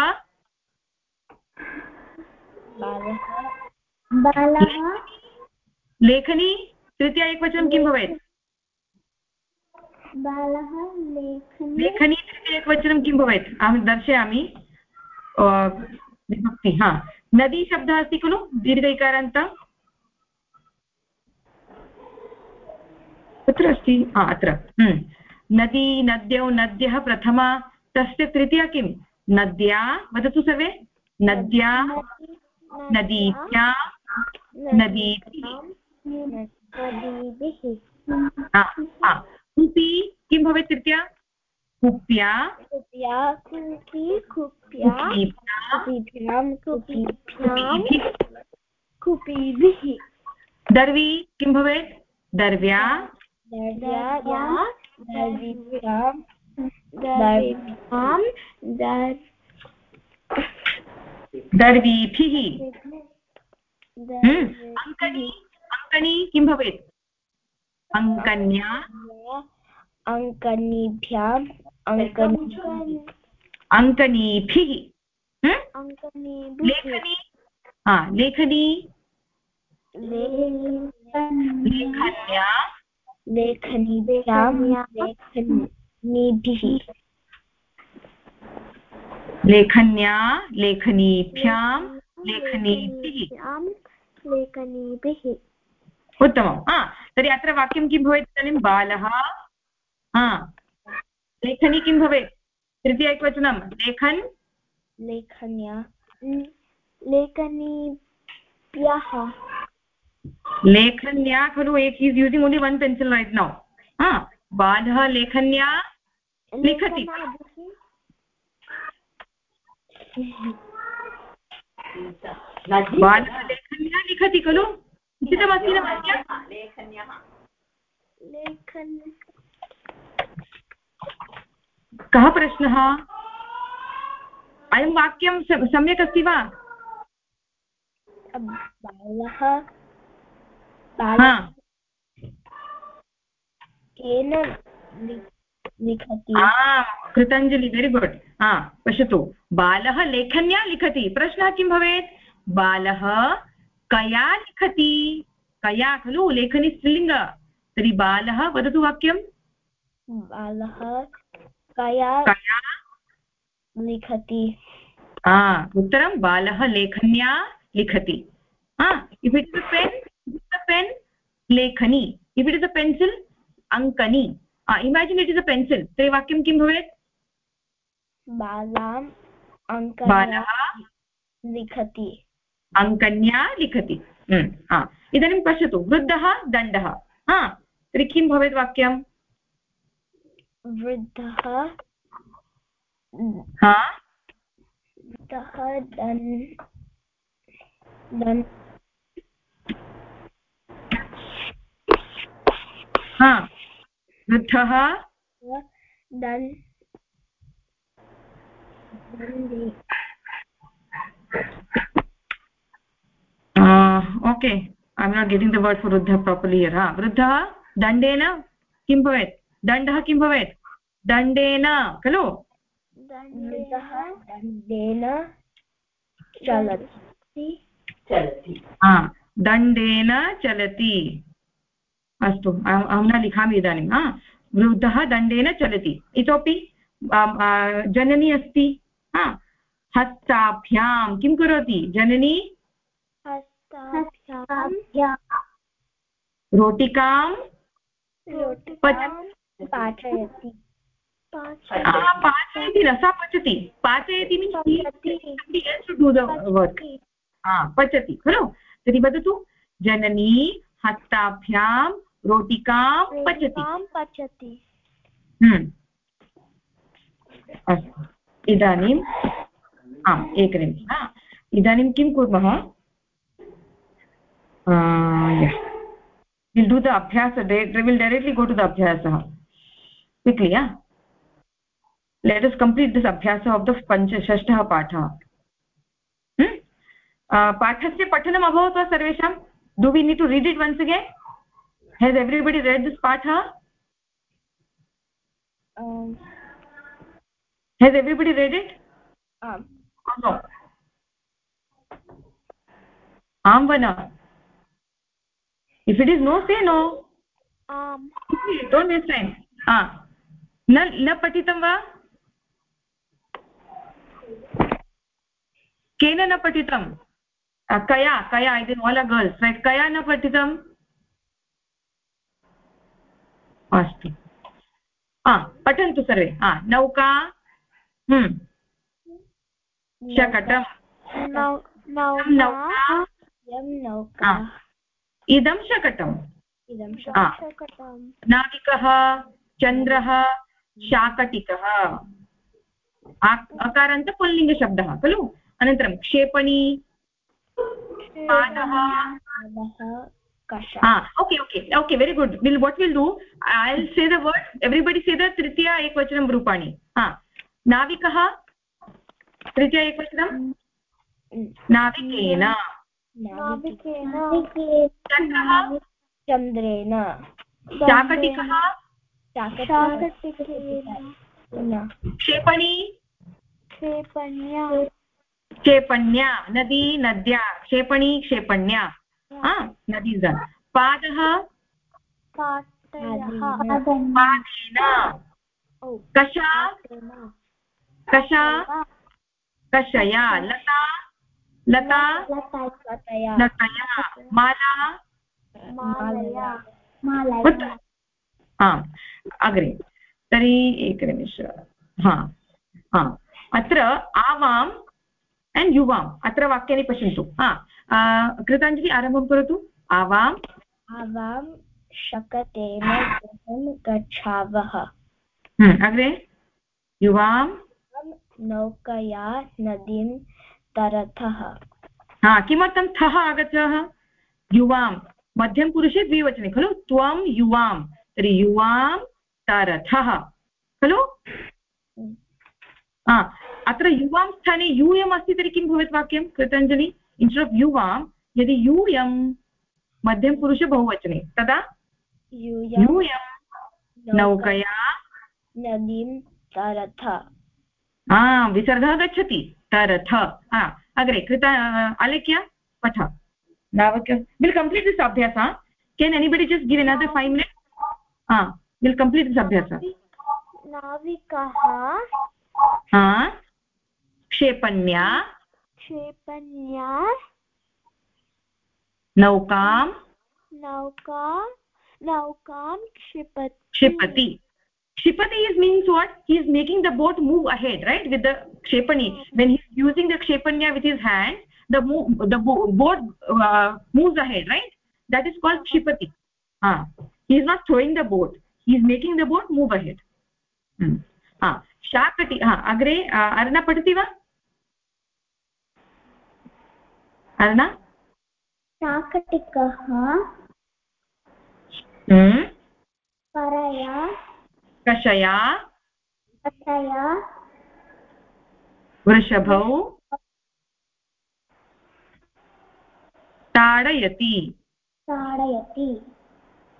लेखनी तृतीया एकवचनं किं भवेत्? बालः लेखनी तृतीय एकवचनं किं भवेत्? अहं दर्शयामि। विभक्ति हा। नदी शब्दः अस्ति खलु? दीर्घैकारान्त? कुत्र अस्ति? हा अत्र। हम्म। नदी नद्यौ नद्यः प्रथमा तस्य तृतीया किं? नद्या वदतु सर्वे। नद्या नदीभ्या नदीभिः कूपी किं भवेत् तृतीया कुप्या कुपीभिः दर्वी किं भवेत् दर्व्या। दर्वीभिः। अङ्कनी अङ्कनी किं भवेत्? अङ्कन्या अङ्कनीभ्याम् अङ्कनी अङ्कनीभिः हम्म? लेखनी। हा लेखनी। लेखन्या। लेखनीभ्यां लेखनीभिः लेखन्या लेखनीभ्यां। लेखनीभिः। लेखनीभिः। उत्तमं हा तर्हि अत्र वाक्यं किं भवेत् इदानीं? बालः। हा लेखनी किं भवेत्? तृतीय एकवचनं लेखन्। लेखन्या। लेखनीभ्यः। लेखन्या खलु एक is using only one pencil right now हा बालः लेखन्या लिखति। बालः लेखन्या लिखति खलु लिखितमस्ति न लेखन् कः प्रश्नः अयं वाक्यं सम्यक् अस्ति वा? बालः केन लिखति? कृतञ्जलि वेरि गुड् हा पश्यतु। बालः लेखन्या लिखति। प्रश्नः किं भवेत्? बालः कया लिखति? कया खलु? लेखनी स्त्रीलिङ्ग। तर्हि बालः वदतु वाक्यं बालः कया कया? लिखति? उत्तरं बालः लेखन्या लिखति। If it is a pen pen लेखनी। If it is a pencil अङ्कनी। Imagine it is a pencil तर्हि वाक्यं किं भवेत्? बालाम् बालः लिखति। अङ्कन्या लिखति। इदानीं पश्यतु वृद्धः दण्डः। हा तर्हि किं भवेत् वाक्यं वृद्धः हा? वृद्धः हा। वृद्धः? Then okay I am not getting the word for वृद्धः प्रापर्लि इयर् हा वृद्धः दण्डेन किं भवेत् दण्डः किं भवेत् दण्डेन खलु दण्डेन चलति दण्डेन चलति अस्तु अहं न लिखामि इदानीं हा? वृद्धः दण्डेन चलति इतोपि जननी अस्ति हा? हस्ताभ्यां किं करोति? जननी रोटिकां। पाचयति। पाचयति न सा पचति। पाचयति पचति। खलु? तर्हि वदतु जननी हस्ताभ्यां रोटिकां पचति। पचति। हम्म। अस्तु। इदानीम् आम् एकनिमिषम् इदानीं किं कुर्मः? विल् डु द अभ्यास will directly go to the अभ्यासः quickly let us complete this अभ्यास आफ् द पञ्च षष्ठः पाठः पाठस्य पठनम् अभवत् वा सर्वेषां do we need to read it once again has everybody read this पाठः हेस् एव्रिबडि रेड् इट् आं वा न if it is no say no don't waste time न न पठितं वा केन न पठितं कया कया इति आल् अ गर्ल्स् रैट् कया न पठितम् अस्तु हा पठन्तु सर्वे हा नौका। शकटं नौका इदं शकटम्। नाविकः चन्द्रः शाकटिकः। अकारान्त पुल्लिङ्गशब्दः खलु? अनन्तरं क्षेपणी पादः okay okay okay very good will what will do I will say the word everybody say the तृतीया एकवचनं रूपाणि। हा नाविकः तृतीया एकवचनं? नाविकेन। चन्द्रेण शाकटिकः? क्षेपणी? क्षेपण्या। क्षेपण्या। नदी नद्या। क्षेपणी क्षेपण्या। नदी पादः? पादेन। कषा कषा कषया लता? लता? लतया। माला? आम् अग्रे तर्हि एकनिमिष हा हा। अत्र आवाम् एण्ड् युवाम् अत्र वाक्यानि पश्यन्तु। हा कृताञ्जलि आरम्भं करोतु। आवाम्। आवां शकटेन गृहं गच्छावः। हम्म, अग्रे। युवां नौकया नदीं तरथः। हा किमर्थं थः आगतः युवां मध्यमपुरुषे द्विवचने खलु? त्वं युवां तर्हि युवां तरथः खलु? अत्र युवां स्थाने यूयम् अस्ति तर्हि किं भवेत् वाक्यं? कृताञ्जलि इन्स्टेड् आफ् युवां यदि यूयं मध्यमपुरुष बहुवचने तदा? यूयं नौकया नदीं तरथ। विसर्गः गच्छति। तरथ अग्रे कृता अलेख्य पठ। विल् कम्प्लीट् दिस् अभ्यास can anybody just give another five minutes will complete this अभ्यास। नाविकः क्षेपण्या। क्षेपण्या। नौकां नौका नौकां क्षिपति। क्षिपति। क्षिपति is means what he is making the boat move ahead right with the kshepani when he is using the kshepanya with his hand the move, the boat uh, moves ahead right that is called kshipati ah he is not throwing the boat he is making the boat move ahead hmm. ah शाकटि हा अग्रे अर्णा पठति वा अर्णा शाकटिकः हम्म। परया कषया वृषभौ? ताडयति। ताडयति।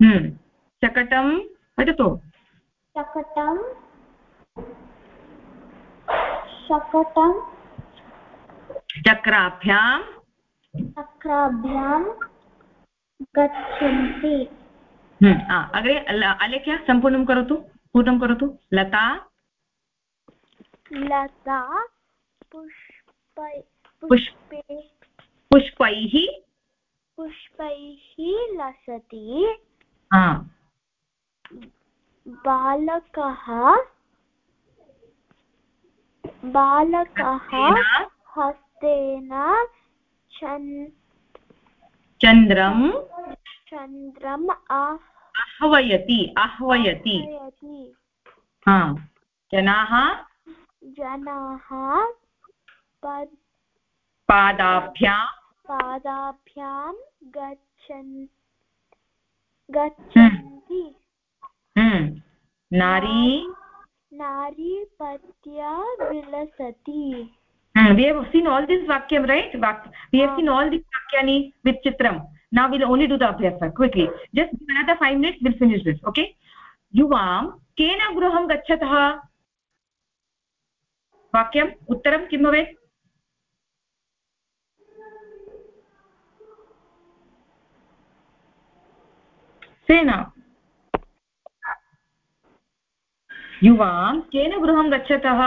हम्म। शकटं पठतु। शकटं। शकटं। चक्राभ्यां चक्राभ्यां गच्छन्ति। हम्म, अग्रे अलेख्य सम्पूर्णं करोतु। पूर्णं करोतु। लता? लता पुष्प पुष्पे पुष्पैः पुष्पैः? लसति। बालकः बालकः हस्तेन। चन्द्रं चन्द्रम्। आह्वयति आह्वयति जनाः जनाः पादाभ्यां पादाभ्यां गच्छन् गच्छन्ति हम्म। नारी नारी पत्या विलसति hmm, we have seen all this vakyam right we have seen all these vakyani with chitram now we'll only do the abhyasa quickly just give another 5 minutes we'll finish this okay युवां केन गृहं गच्छतः वाक्यम् उत्तरं किं भवेत् सेना युवां केन गृहं गच्छतः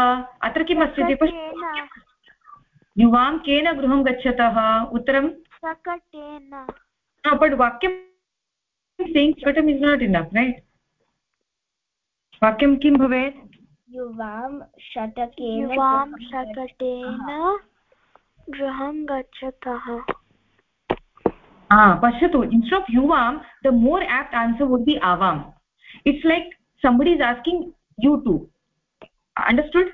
अत्र किम् अस्ति युवां केन गृहं गच्छतः उत्तरं शकटेन बट् वाक्यं शकटम् इस् नाट् इनफ् रैट् वाक्यं किं भवेत् युवां शतकेन युवां शकटेन गृहं गच्छतः पश्यतु इन्स्ट् आफ् युवां the more apt answer would be आवाम् it's like somebody is asking you too understood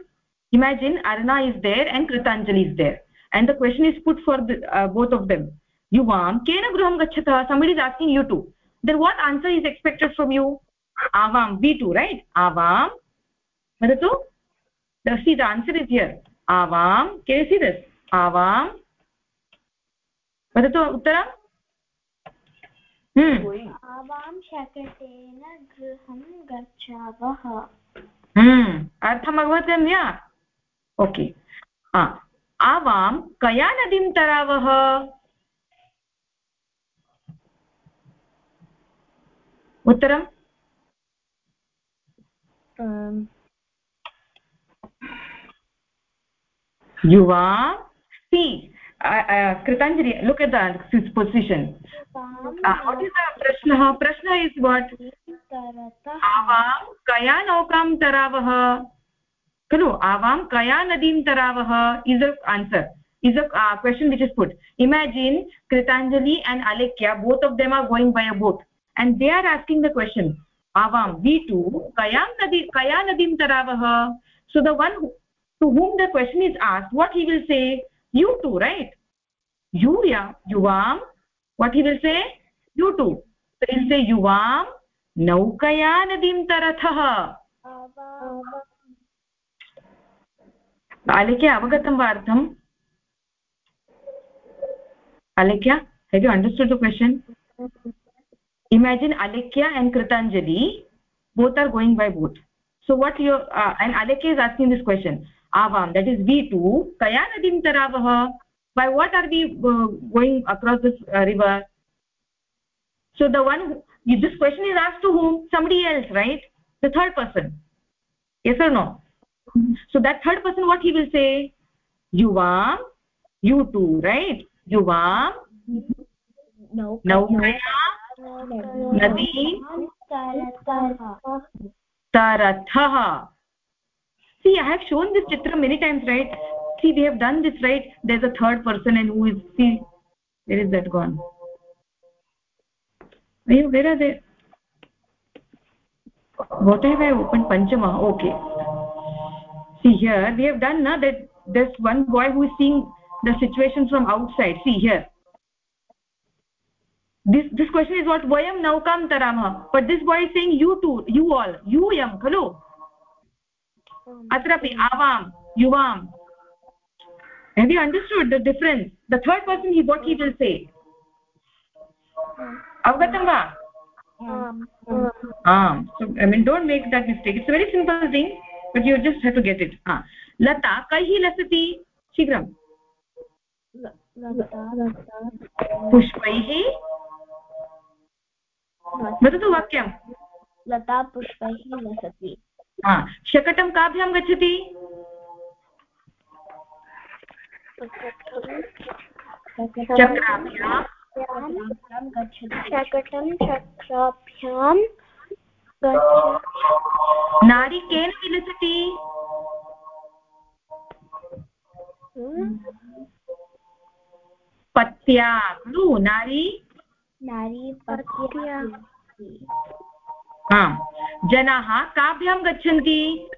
imagine arna is there and kritanjali is there and the question is put for the, uh, both of them yuvam kena graham gachatah somebody is asking you too then what answer is expected from you avam we too right avam vadatu see the answer is here avam can you see this avam vadatu uttaram आवां शकटेन गृहं गच्छावः हम्म, अर्थम् अवगतं या okay आवां कया नदीं तरावः उत्तरम्? युवा सि कृतञ्जलि लुक् पोसिशन् प्रश्नः प्रश्नः इस् वाट् आवां कया नौकां तरावः खलु आवां कया नदीं तरावः is a answer is a question which is put imagine Kritanjali and Alekhya both of them are going by a boat and they are asking the question avam we too kayam nadi kaya nadim taravah so the one who, to whom the question is asked what he will say you too right you yeah yuvam what he will say you too so he'll say yuvam naukaya nadim tarathah Alekhya अवगतं वा अर्थम् अलेख्य have you understood the question imagine alekya and kritanjali both are going by boat. So what you uh, and alekya is asking this question avam that is v2 kaya nadim taravah by what are we uh, going across this uh, river? So the one who, this question is asked to whom? Somebody else right? The third person. Yes or no? So that third person what he will say? Yuvam you two right? Yuvam naukaya nadim tarathah see i have shown this chitra many times right see we have done this right there's a third person and who is see where is that gone Ayo, where are they what have i opened panchama okay see here we have done now that there's one boy who is seeing the situation from outside see here this this question is what vayam naukam taramah but this boy is saying you too you all you yam khalu atrapi avam yuvam have you understood the difference the third person he what he will say avgatam va um so i mean don't make that mistake it's a very simple thing but you just have to get it ah lata kaihi lasati shigram पुष्पैः वदतु वाक्यं लता पुष्पैः लसति शकटं काभ्यां गच्छति? चक्राभ्यां। शकटं चक्राभ्यां नारी केन विलसति? पत्या। खलु नारी? नारी पत्या जनाः काभ्यां गच्छन्ति।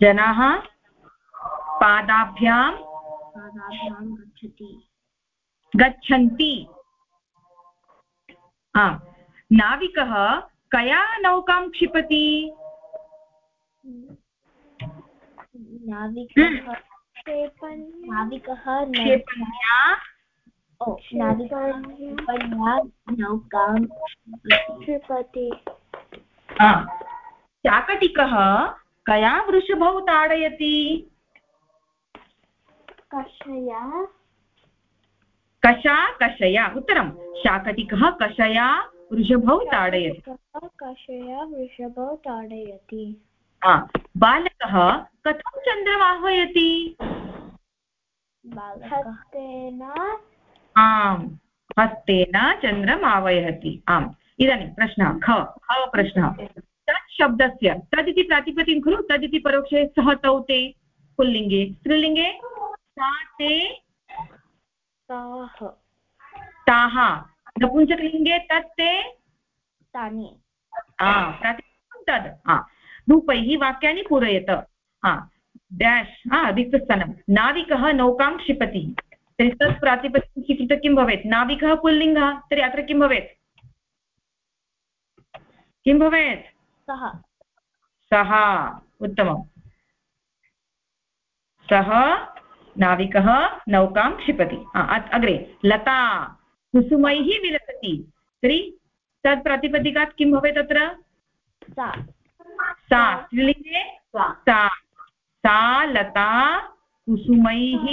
जनाः पादाभ्यां पादाभ्यां गच्छति। गच्छन्ति। नाविकः कया नौकां क्षिपति? नाविकः नाविकः क्षेपण्या। नाविकः नौकां क्षिपति। चाकटिकः कया वृषभौ ताडयति? कषया। कषा कषया। उत्तरं शाकटिकः कषया वृषभौ ताडयति। कषया वृषभौ ताडयति। बालकः कथं चन्द्रम् आह्वयति हस्तेन आम् हस्तेन चन्द्रम् आह्वयति आम् इदानीं प्रश्नः ख ख प्रश्नः। तत् शब्दस्य तदिति प्रातिपदिकं खलु तदिति परोक्षे सः तौ ते पुल्लिङ्गे। स्त्रीलिङ्गे? सा ते ताः। ताः। नपुंसकलिङ्गे तत् ते? तानि। प्रातिपदिकं तद्। रूपैः वाक्यानि पूरयत। डेश् रिक्तस्थानं नाविकः नौकां क्षिपति तर्हि तत् प्रातिपदिकं स्वीकृत्य किं भवेत् नाविकः पुल्लिङ्गः तर्हि अत्र किं भवेत् किं भवेत् सः सः उत्तमम् सः नाविकः नौकां क्षिपति अग्रे लता कुसुमैः विलसति तर्हि तत् प्रातिपदिकात् किं भवेत् अत्र सा स्त्रीलिङ्गे सा सा लता कुसुमैः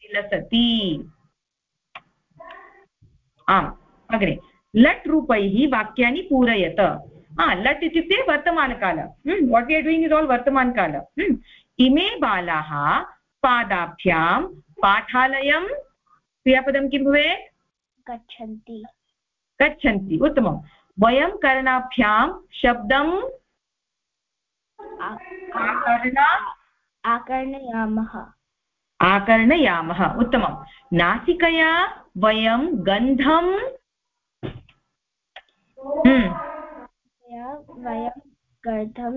विलसति आम् अग्रे। लट् रूपैः वाक्यानि पूरयत। लट् इत्युक्ते वर्तमानकाल। What you doing is all वर्तमानकाल। इमे बालाः पादाभ्यां पाठालयं। क्रियापदं किं भवेत्? गच्छन्ति। गच्छन्ति उत्तमं वयं कर्णाभ्यां शब्दं आकर्णयामः। आकर्णयामः उत्तमं नासिकया वयं गन्धं वयं गर्धं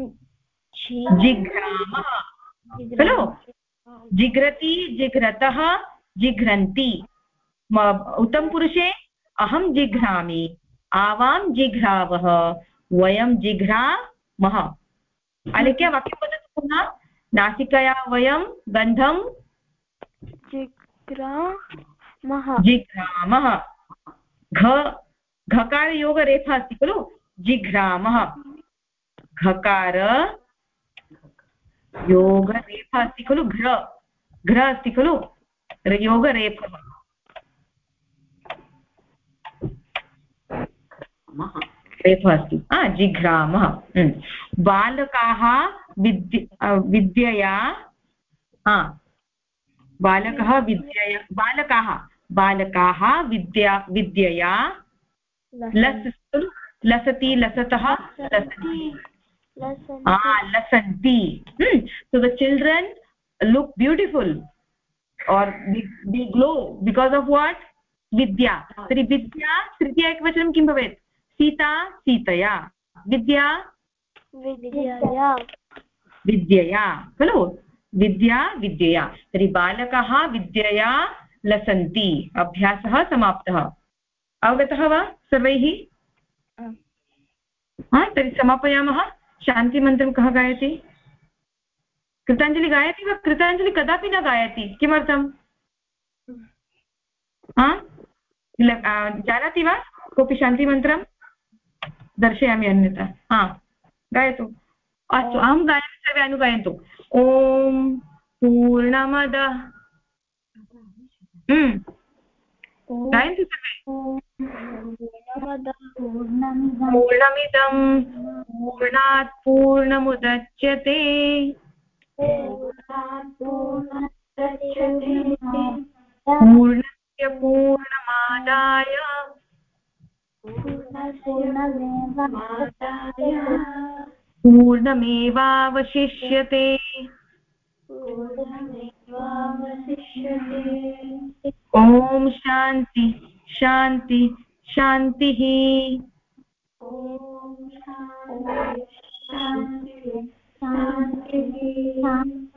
जिघ्रामः। खलु? जिघ्रति जिघ्रतः जिघ्रन्ति। उत्तमपुरुषे अहं जिघ्रामि। आवां जिघ्रावः। वयं जिघ्रामः। अलिख्य वाक्यं वदतु पुनः। नासिकया वयं गन्धं जिग्रामः। जिघ्रामः घ घकारयोगरेफा अस्ति खलु? जिघ्रामः घकार योगरेफा अस्ति खलु? घ्र। घ्र अस्ति खलु? योगरेफः रेफः अस्ति। जिघ्रामः बालकाः विद्य विद्यया बालकः विद्यया बालकाः बालकाः विद्या विद्यया लस् लसति लसतः लसति लसन्ति। so the children look beautiful or they, they glow because of what? vidya तर्हि विद्या तृतीया एकवचनं किं भवेत्? सीता सीतया। विद्या? विद्यया। विद्यया खलु? विद्या विद्यया। तर्हि बालकाः विद्यया लसन्ति। अभ्यासः समाप्तः। अवगतः वा सर्वैः? तर्हि समापयामः। शान्तिमन्त्रं कः गायति? कृताञ्जलि गायति वा कृताञ्जलि कदापि न गायति? किमर्थम्? जानाति वा? कोऽपि शान्तिमन्त्रं? दर्शयामि अन्यथा। हा गायतु। अस्तु अहं गायामि सर्वे अनुगायन्तु। ॐ पूर्णमद। हम्म। गायन्तु सर्वे। पूर्णमिदं पूर्णात् पूर्णमुदच्यते। पूर्णस्य पूर्णमादाय। पूर्णमेवावशिष्यते। ॐ शान्ति शान्ति शान्तिः शान्तिः।